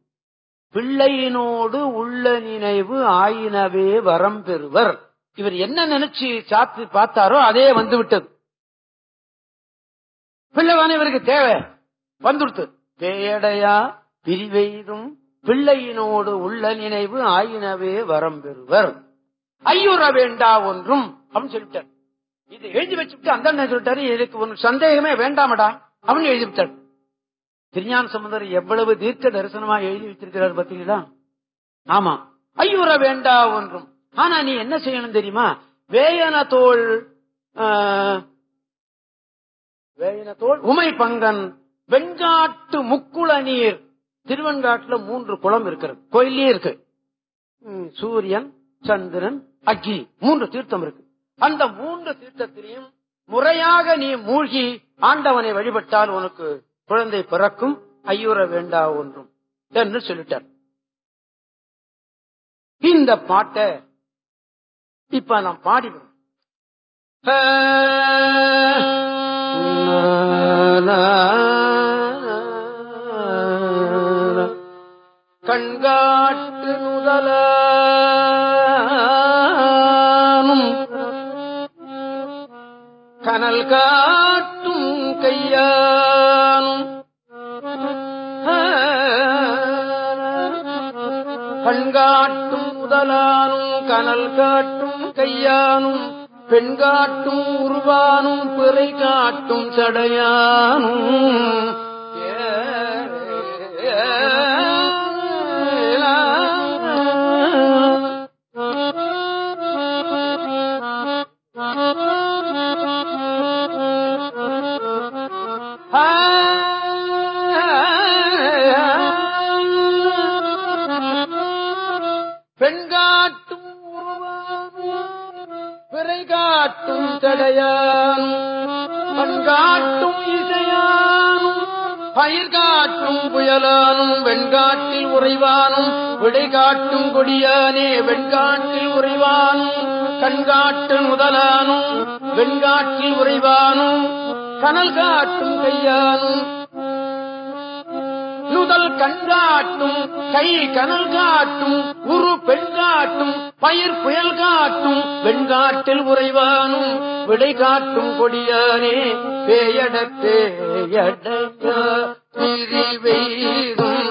பிள்ளையினோடு உள்ள நினைவு ஆயினவே வரம் பெறுவர். இவர் என்ன நினைச்சு சாத்து பார்த்தாரோ அதே வந்து விட்டது. பிள்ளைதானே இவருக்கு தேவை. வந்துடுத்து. பேயடையா பிரிவெய்தும் பிள்ளையினோடு உள்ள நினைவு ஆயினவே வரம் பெறுவர். ஐயுற வேண்டா ஒன்றும் அப்படின்னு சொல்லிட்டார். இது எழுதி வச்சுட்டு அந்த அண்ணன் சொல்லிட்டாரு இதுக்கு ஒரு சந்தேகமே வேண்டாமடா அப்படின்னு எழுதி விட்டார். திருஞான சம்பந்தர் எவ்வளவு தீர்க்க தரிசனமா எழுதி வச்சிருக்கிறார் பாத்தீங்களா ஆமா. ஐயுற வேண்டா ஒன்றும். ஆனா நீ என்ன செய்யணும் தெரியுமா? வேயன தோல் ஆஹ், வேயன தோல் உமை பங்கன் வெண்காட்டு முக்குள நீர். திருவெண்காட்டுல மூன்று குளம் இருக்கிறது. கோயிலே இருக்கு. சூரியன் சந்திரன் அக்னி மூன்று தீர்த்தம் இருக்கு. அந்த மூன்று தீர்த்தத்திலையும் முறையாக நீ மூழ்கி ஆண்டவனை வழிபட்டால் உனக்கு குழந்தை பிறக்கும் ஐயுற வேண்டா ஒன்றும் என்று சொல்லிட்டார். இந்த பாட்டை இப்ப நான் பாடிவிடும். கண்காட்டு முதலா கனல் காட்டும் கையானும் கண்காட்டும் முதலானும் கனல் காட்டும் கையானும் பெண் காட்டும் உருவானும் பிறை காட்டும் சடையானும். காற்றும் புயலானும் வெண்காட்டில் உறைவானும் விடை காட்டும் கொடியானே வெண்காட்டில் உறைவானும் கண்காட்டு முதலானும் வெண்காட்டில் உறைவானும் கனல் காட்டும் கையானும் முதல் கண்காட்டும் கை கனல் காட்டும் உரு பெண் காட்டும் பயிர் புயல் காட்டும் வெண்காட்டில் உறைவானும் விடை காட்டும் கொடியானே பேயடத்தே பிரிவெய்தும் பிள்ளையினோடு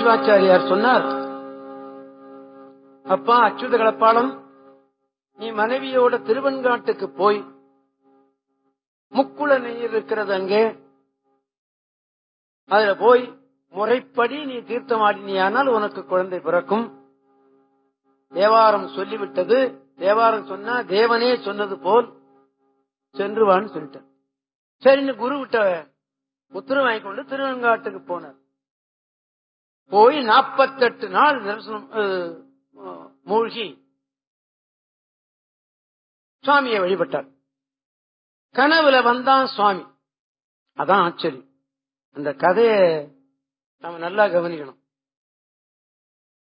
சிவாச்சாரியார் சொன்னார் அப்பா அச்சுத கலப்பாளம் நீ மனைவியோட திருவெண்காட்டுக்கு போய் முக்குள நீர் இருக்கிறது அங்கே. அதுல போய் முறைப்படி நீ தீர்த்தமாடினியானால் உனக்கு குழந்தை பிறக்கும். தேவாரம் சொல்லிவிட்டது. தேவாரம் சொன்னா தேவனே சொன்னது போல் சென்றுவான்னு சொல்லிட்டார். சரின்னு குரு விட்ட உத்தரவு வாங்கி கொண்டு திருவெண்காட்டுக்கு போனார். போய் நாற்பத்தெட்டு நாள் தரிசனம் மூழ்கி சுவாமியை வழிபட்டார். கனவுல வந்தான் சுவாமி. அதான் ஆச்சரியம். அந்த கதையை நம்ம நல்லா கவனிக்கணும்.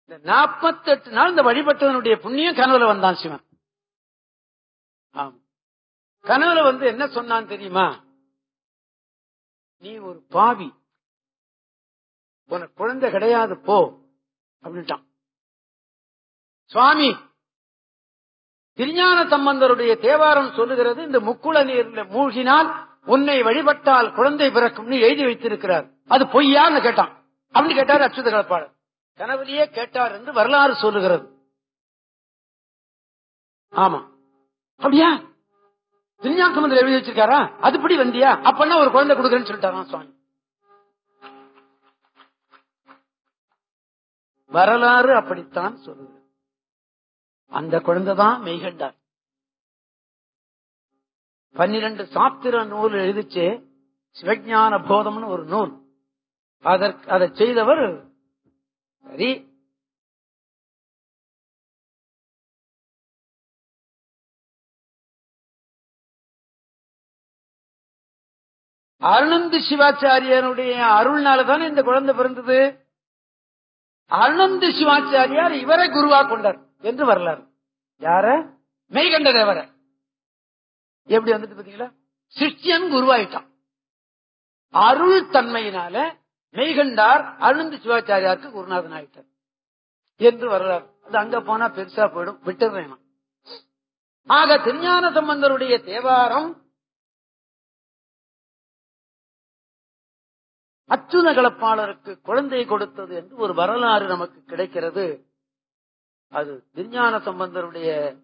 இந்த நாற்பத்தெட்டு நாள் இந்த வழிபட்டதனுடைய புண்ணியம் கனவுல வந்தான் சிவன். ஆமா. கனவுல வந்து என்ன சொன்னான் தெரியுமா? நீ ஒரு பாவி. உனக்கு குழந்தை கிடையாது போ. அப்படின்ட்டான். சுவாமி திருஞான சம்பந்தருடைய தேவாரம் சொல்லுகிறது இந்த முக்குள நீர்ல மூழ்கினால் உன்னை வழிபட்டால் குழந்தை பிறக்கும்னு எழுதி வைத்திருக்கிறார். அது பொய்யான்னு கேட்டான். அப்படின்னு கேட்டார் அச்சுத கலப்பாளர். கனவுலயே கேட்டார் என்று வரலாறு சொல்லுகிறது. ஆமா. அப்படியா? திருஞான சம்பந்தர் எழுதி வச்சிருக்காரா? அதுபடி வந்தியா? அப்பன்னா ஒரு குழந்தை கொடுக்குறேன்னு சொல்லிட்டாராம் சுவாமி. வரலாறு அப்படித்தான் சொல்லுது. அந்த குழந்தை தான் மெய்கண்டார் பன்னிரண்டு சாத்திர நூல் எழுதிச்சு சிவஞான போதம்னு ஒரு நூல். அதற்கு அதை செய்தவர் சரி அருணந்து சிவாச்சாரியனுடைய அருள்னாலதான் இந்த குழந்தை பிறந்தது? அருணந்தி சிவாச்சாரியார் இவரை குருவா கொண்டார் என்று வரலாறு. யார? மெய்கண்ட தேவர எப்படி வந்துட்டு பாத்தீங்களா? சிஷ்யன் குருவாயிட்டான். அருள் தன்மையினால மெய்கண்டார் அருணந்தி சிவாச்சாரியாருக்கு குருநாதன் ஆயிட்டார் என்று வரலாறு. அது அங்க போனா பெருசா போயிடும். விட்டுறேன் ஆக திருஞான சம்பந்தருடைய தேவாரம் அச்சுத கலப்பாளருக்கு குழந்தை கொடுத்தது என்று ஒரு வரலாறு நமக்கு கிடைக்கிறது. அது திருஞான சம்பந்தருடைய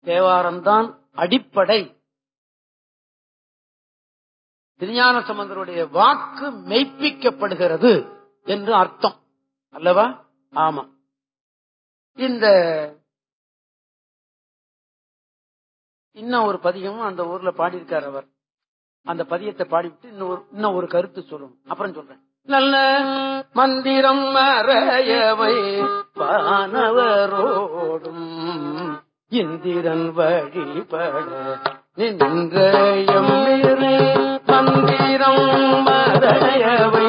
தேவாரம் தான் அடிப்படை. திருஞான சம்பந்தருடைய வாக்கு மெய்ப்பிக்கப்படுகிறது என்று அர்த்தம். அல்லவா? ஆமா. இந்த இன்னும் ஒரு பதிகமும் அந்த ஊர்ல பாடியிருக்கார் அவர். அந்த பதியத்தை பாடிவிட்டு இன்னொரு இன்னும் ஒரு கருத்து சொல்லணும் அப்புறம் சொல்றேன். நல்ல மந்திரம் மறையவை பானவரோடும் இந்திரன் வழிபட நின்ற மந்திரம் மறையவை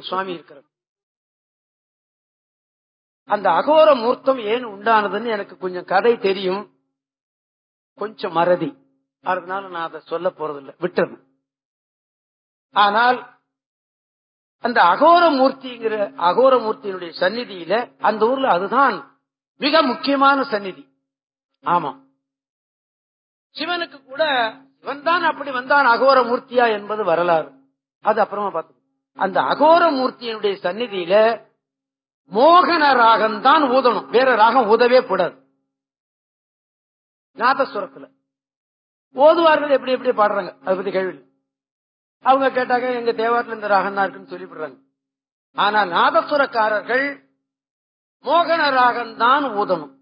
ஒரு சுவாமி இருக்கிறார். அந்த அகோர மூர்த்தம் ஏன் உண்டானதுன்னு எனக்கு கொஞ்சம் கதை தெரியும். கொஞ்சம் மறதி. அதனால நான் அதை சொல்ல போறதில்லை. விட்டுறேன் ஆனால் அந்த அகோரமூர்த்திங்கிற அகோரமூர்த்தியினுடைய சந்நிதியில அந்த ஊர்ல அதுதான் மிக முக்கியமான சந்நிதி. ஆமா. சிவனுக்கு கூட சிவன் தான் அப்படி வந்தான் அகோர மூர்த்தியா என்பது வரலாறு. அது அப்புறமா பார்த்து அந்த அகோர மூர்த்தியினுடைய சந்நிதியில மோகன ராகம் தான் ஊதணும். வேற ராகம் ஊதவே கூடாது. நாதஸ்வரத்துல. ஓதுவார்கள் எப்படி எப்படி பாடுறாங்க? அதை பத்தி கேள்வி அவங்க கேட்டாங்க எங்க தேவாரத்துல இந்த ராகம் தான் இருக்குன்னு சொல்லிவிடுறாங்க. ஆனா நாதஸ்வரக்காரர்கள் மோகன ராகம் தான் ஊதணும்.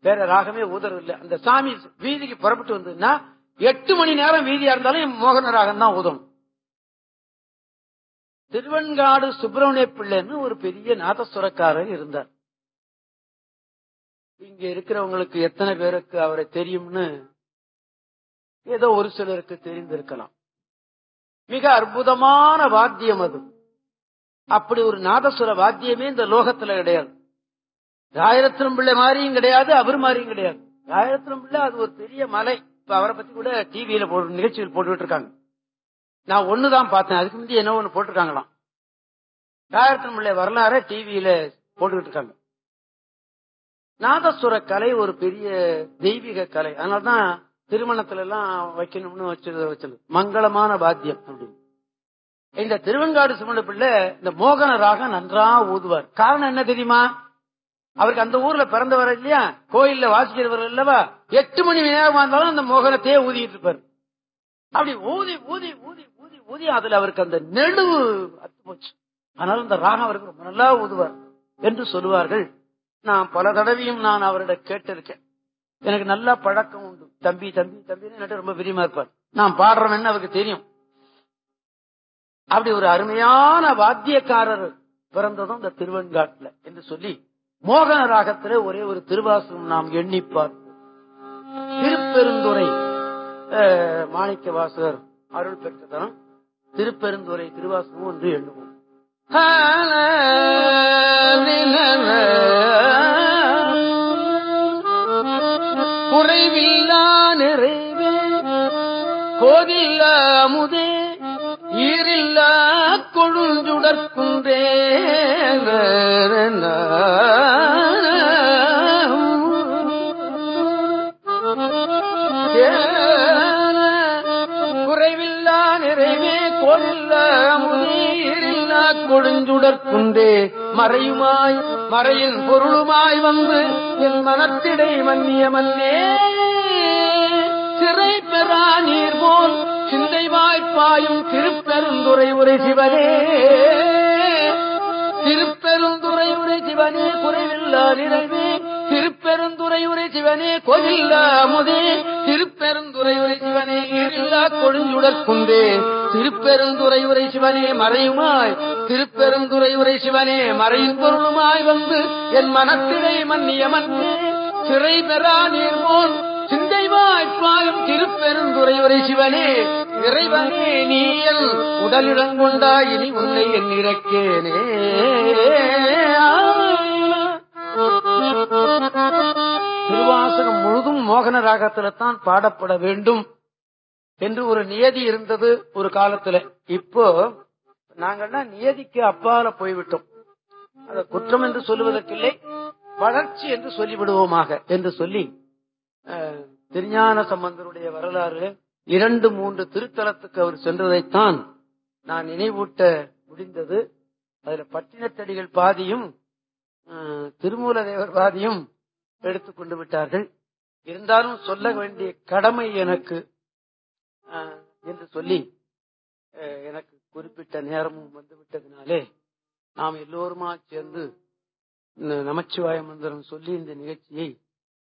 வேற ராகமே ஊதறதில்லை. அந்த சாமி வீதிக்கு புறப்பட்டு வந்ததுன்னா எட்டு மணி நேரம் வீதியா இருந்தாலும் மோகன ராகம் தான் ஊதணும். திருவெண்காடு சுப்பிரமணிய பிள்ளைன்னு ஒரு பெரிய நாதஸ்வரக்காரர் இருந்தார். இங்க இருக்கிறவங்களுக்கு எத்தனை பேருக்கு அவரை தெரியும்னு ஏதோ ஒரு சிலருக்கு தெரிந்திருக்கலாம். மிக அற்புதமான வாத்தியம் அது. அப்படி ஒரு நாதஸ்வர வாத்தியமே இந்த லோகத்துல கிடையாது. ராயரத்னம் பிள்ளை மாதிரியும் கிடையாது அவர் மாதிரியும் கிடையாது. ராயரத்னம் பிள்ளை அது ஒரு பெரிய மலை. இப்ப அவரை பத்தி கூட டிவியில போட்டு நிகழ்ச்சியில் போட்டுக்கிட்டு இருக்காங்க. நான் ஒண்ணுதான் பார்த்தேன். அதுக்கு முந்தைய என்ன ஒண்ணு போட்டிருக்காங்களாம். ராயரத்னம் பிள்ளை வரலாற டிவியில போட்டுக்கிட்டு இருக்காங்க. நாதஸ்வர கலை ஒரு பெரிய தெய்வீக கலை. அதனாலதான் திருமணத்துல எல்லாம் வைக்கணும்னு வச்சிருந்த வச்சது மங்களமான வாத்தியம் அப்படின்னு. இந்த திருவெண்காடு சுமண பிள்ளை இந்த மோகன ராகம் நன்றா ஊதுவார். காரணம் என்ன தெரியுமா? அவருக்கு அந்த ஊர்ல பிறந்தவர் இல்லையா? கோயில்ல வாசிக்கிறவர் இல்லவா? எட்டு மணி நேரம் இருந்தாலும் அந்த மோகனத்தையே ஊதிட்டு இருப்பார். அப்படி ஊதி ஊதி ஊதி ஊதி அதுல அவருக்கு அந்த நெடுவு அத்து போச்சு. அதனால அந்த ராகம் அவருக்கு ரொம்ப நல்லா ஊதுவார் என்று சொல்லுவார்கள். நான் பல தடவையும் நான் அவரிடம் கேட்டிருக்கேன். எனக்கு நல்ல பழக்கம் உண்டு. தம்பி தம்பி தம்பின்னு ரொம்ப பிரியமா இருப்பார். நான் பாடுறவன்னு அவருக்கு தெரியும்? அப்படி ஒரு அருமையான வாத்தியக்காரர் பிறந்ததும் இந்த திருவெண்காட்டுல என்று சொல்லி மோகன ராகத்துல ஒரே ஒரு திருவாசகம் நாம் எண்ணிப்பார் திருப்பெருந்துறை மாணிக்க வாசகர் அருள் பெற்றதனம் திருப்பெருந்துறை திருவாசகம் என்று எண்ணுவோம் குறைவில்லா நிறைவே கோதில்ல அமுதே ஈரில்லா கொழுஞ்சுடற்குன்றே கொடுஞ்சுடற்குன்றே மறையுமாய் மறையின் பொருளுமாய் வந்து என் மனத்திடை மன்னிய மன்னே சிறை பெறா நீர் போல் சிந்தை வாய்ப்பாயும் திருப்பெருந்துரை உரை சிவனே. திருப்பெருந்துரை உரை சிவனே குறைவில்லா நிறைவே திருப்பெருந்துறையுரை சிவனே கொதில்லா அமுதே. திருப்பெருந்துறையுரை சிவனே ஈரில்லா கொழுஞ்சுடற்குந்தே திருப்பெருந்துறையுரை சிவனே மறையுமாய் திருப்பெருந்துறை உரை சிவனே மறையின் பொருளுமாய் வந்து என் மனத்தினை மன் சிறை பெறா நீர் போல் சிந்தை வாய்ப்பாயும் திருப்பெருந்துறை உரை சிவனே இறைவனே நீயல் உடலிடங்கொண்டா இனி உன்னை என் இறக்கேனே. திருவாசகம் முழுதும் மோகன ராகத்தில்தான் பாடப்பட வேண்டும் என்று ஒரு நியதி இருந்தது ஒரு காலத்துல. இப்போ நாங்கள்லாம் நியதிக்கு அப்பால போய்விட்டோம். அதை குற்றம் என்று சொல்லுவதற்கில்லை வளர்ச்சி என்று சொல்லிவிடுவோமாக என்று சொல்லி திருஞான சம்பந்தருடைய வரலாறு இரண்டு மூன்று திருத்தலத்துக்கு அவர் சென்றதைத்தான் நான் நினைவூட்ட முடிந்தது. அதுல பட்டினத்தடிகள் பாதியும் திருமூலதேவர் பாதியும் எடுத்துக் கொண்டு விட்டார்கள். இருந்தாலும் சொல்ல வேண்டிய கடமை எனக்கு என்று சொல்லி எனக்கு குறிப்பிட்ட நேரமும் வந்து விட்டதினாலே நாம் எல்லோருமா சேர்ந்து இந்த நமச்சிவாய மந்திரம் சொல்லி இந்த நிகழ்ச்சியை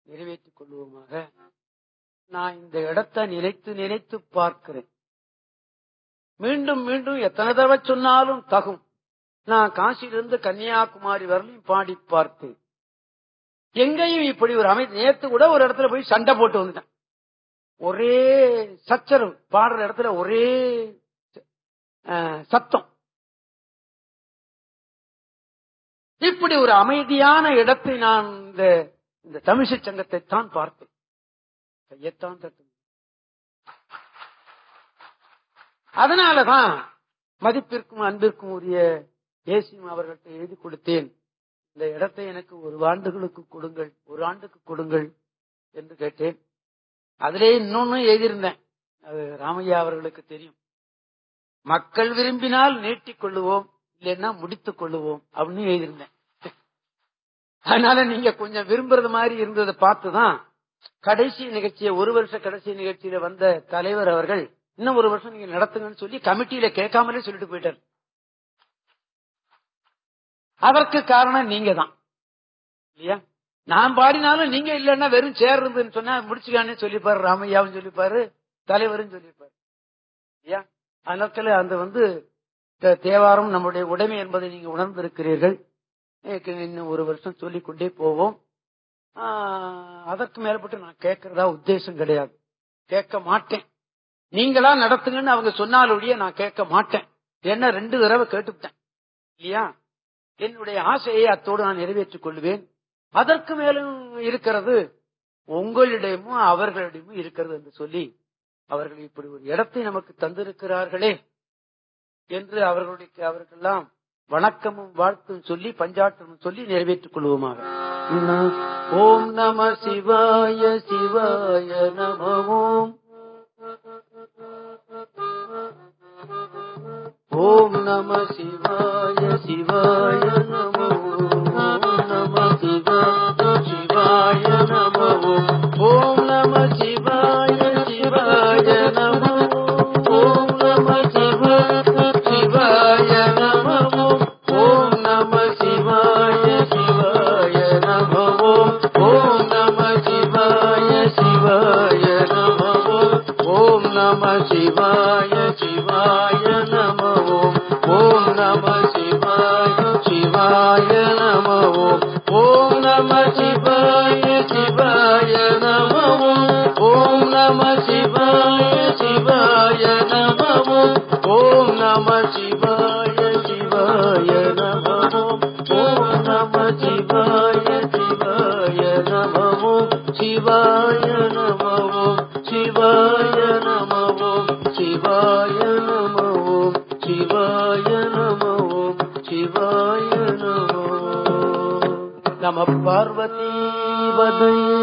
நிறைவேற்றிக் கொள்வோமாக. நான் இந்த இடத்தை நினைத்து நினைத்து பார்க்கிறேன். மீண்டும் மீண்டும் எத்தனை தடவை சொன்னாலும் தகும். நான் காசியிலிருந்து கன்னியாகுமரி வரலையும் பாடி பார்த்தேன். எங்கேயும் இப்படி ஒரு அமைதி நேத்து கூட ஒரு இடத்துல போய் சண்டை போட்டு வந்துட்டேன். ஒரே சச்சரவு பாடுற இடத்துல ஒரே சத்தம். இப்படி ஒரு அமைதியான இடத்தை நான் இந்த இந்த தமிழிசை சங்கத்தை தான் பார்த்தேன். கையத்தான் தட்டு அதனாலதான் மதிப்பிற்கும் அன்பிற்கும் உரிய ஏசியும் அவர்கள்ட்ட எழுதி கொடுத்தேன். இந்த இடத்தை எனக்கு ஒரு ஆண்டுகளுக்கு கொடுங்கள் ஒரு ஆண்டுக்கு கொடுங்கள் என்று கேட்டேன். அதிலே இன்னொன்னு எழுதியிருந்தேன். அது ராமையா அவர்களுக்கு தெரியும். மக்கள் விரும்பினால் நீட்டிக் கொள்ளுவோம் இல்லைன்னா முடித்துக் கொள்ளுவோம் அப்படின்னு எழுதியிருந்தேன். அதனால நீங்க கொஞ்சம் விரும்புறது மாதிரி இருந்ததை பார்த்துதான் கடைசி நிகழ்ச்சியை ஒரு வருஷ கடைசி நிகழ்ச்சியில வந்த தலைவர் அவர்கள் இன்னும் ஒரு வருஷம் நீங்க நடத்துங்கன்னு சொல்லி கமிட்டியில கேட்காமலே சொல்லிட்டு போயிட்டார். அதற்கு காரணம் நீங்க தான் இல்லையா? நான் பாடினாலும் நீங்க இல்லன்னா வெறும் சேர் இருந்துன்னு சொன்னா முடிச்சுக்கானே சொல்லிப்பாரு ராமையாவும் சொல்லிப்பாரு தலைவரும் சொல்லிப்பாரு. இல்லையா? அதனால அந்த வந்து தேவாரம் நம்முடைய உடைமை என்பதை நீங்க உணர்ந்திருக்கிறீர்கள். எனக்கு இன்னும் ஒரு வருஷம் சொல்லிக்கொண்டே போவோம். அதற்கு மேற்பட்டு நான் கேட்கறதா உத்தேசம் கிடையாது. கேட்க மாட்டேன். நீங்களா நடத்துங்கன்னு அவங்க சொன்னாலுடைய நான் கேட்க மாட்டேன். என்ன ரெண்டு தடவை கேட்டுவிட்டேன். இல்லையா? என்னுடைய ஆசையை அத்தோடு நான் நிறைவேற்றிக் கொள்வேன். அதற்கு மேலும் இருக்கிறது உங்களிடமும் அவர்களிடமும் இருக்கிறது என்று சொல்லி அவர்கள் இப்படி ஒரு இடத்தை நமக்கு தந்திருக்கிறார்களே என்று அவர்களுடைய அவர்களெல்லாம் வணக்கமும் வாழ்த்தும் சொல்லி பஞ்சாற்றமும் சொல்லி நிறைவேற்றிக் கொள்வோமாக. ஓம் நம சிவாய சிவாய நம ஓம் ஓம் நம சிவாய சிவாய நம ஓம் நம சிவாய சிவாய நம ஓம் शिवाय नमो ॐ नमः शिवाय शिवाय नमो ॐ नमः शिवाय शिवाय नमो ॐ नमः शिवाय शिवाय नमो ॐ नमः शिवाय शिवाय नमो शिवाय नमो शिवाय நம பார்வதி வதையே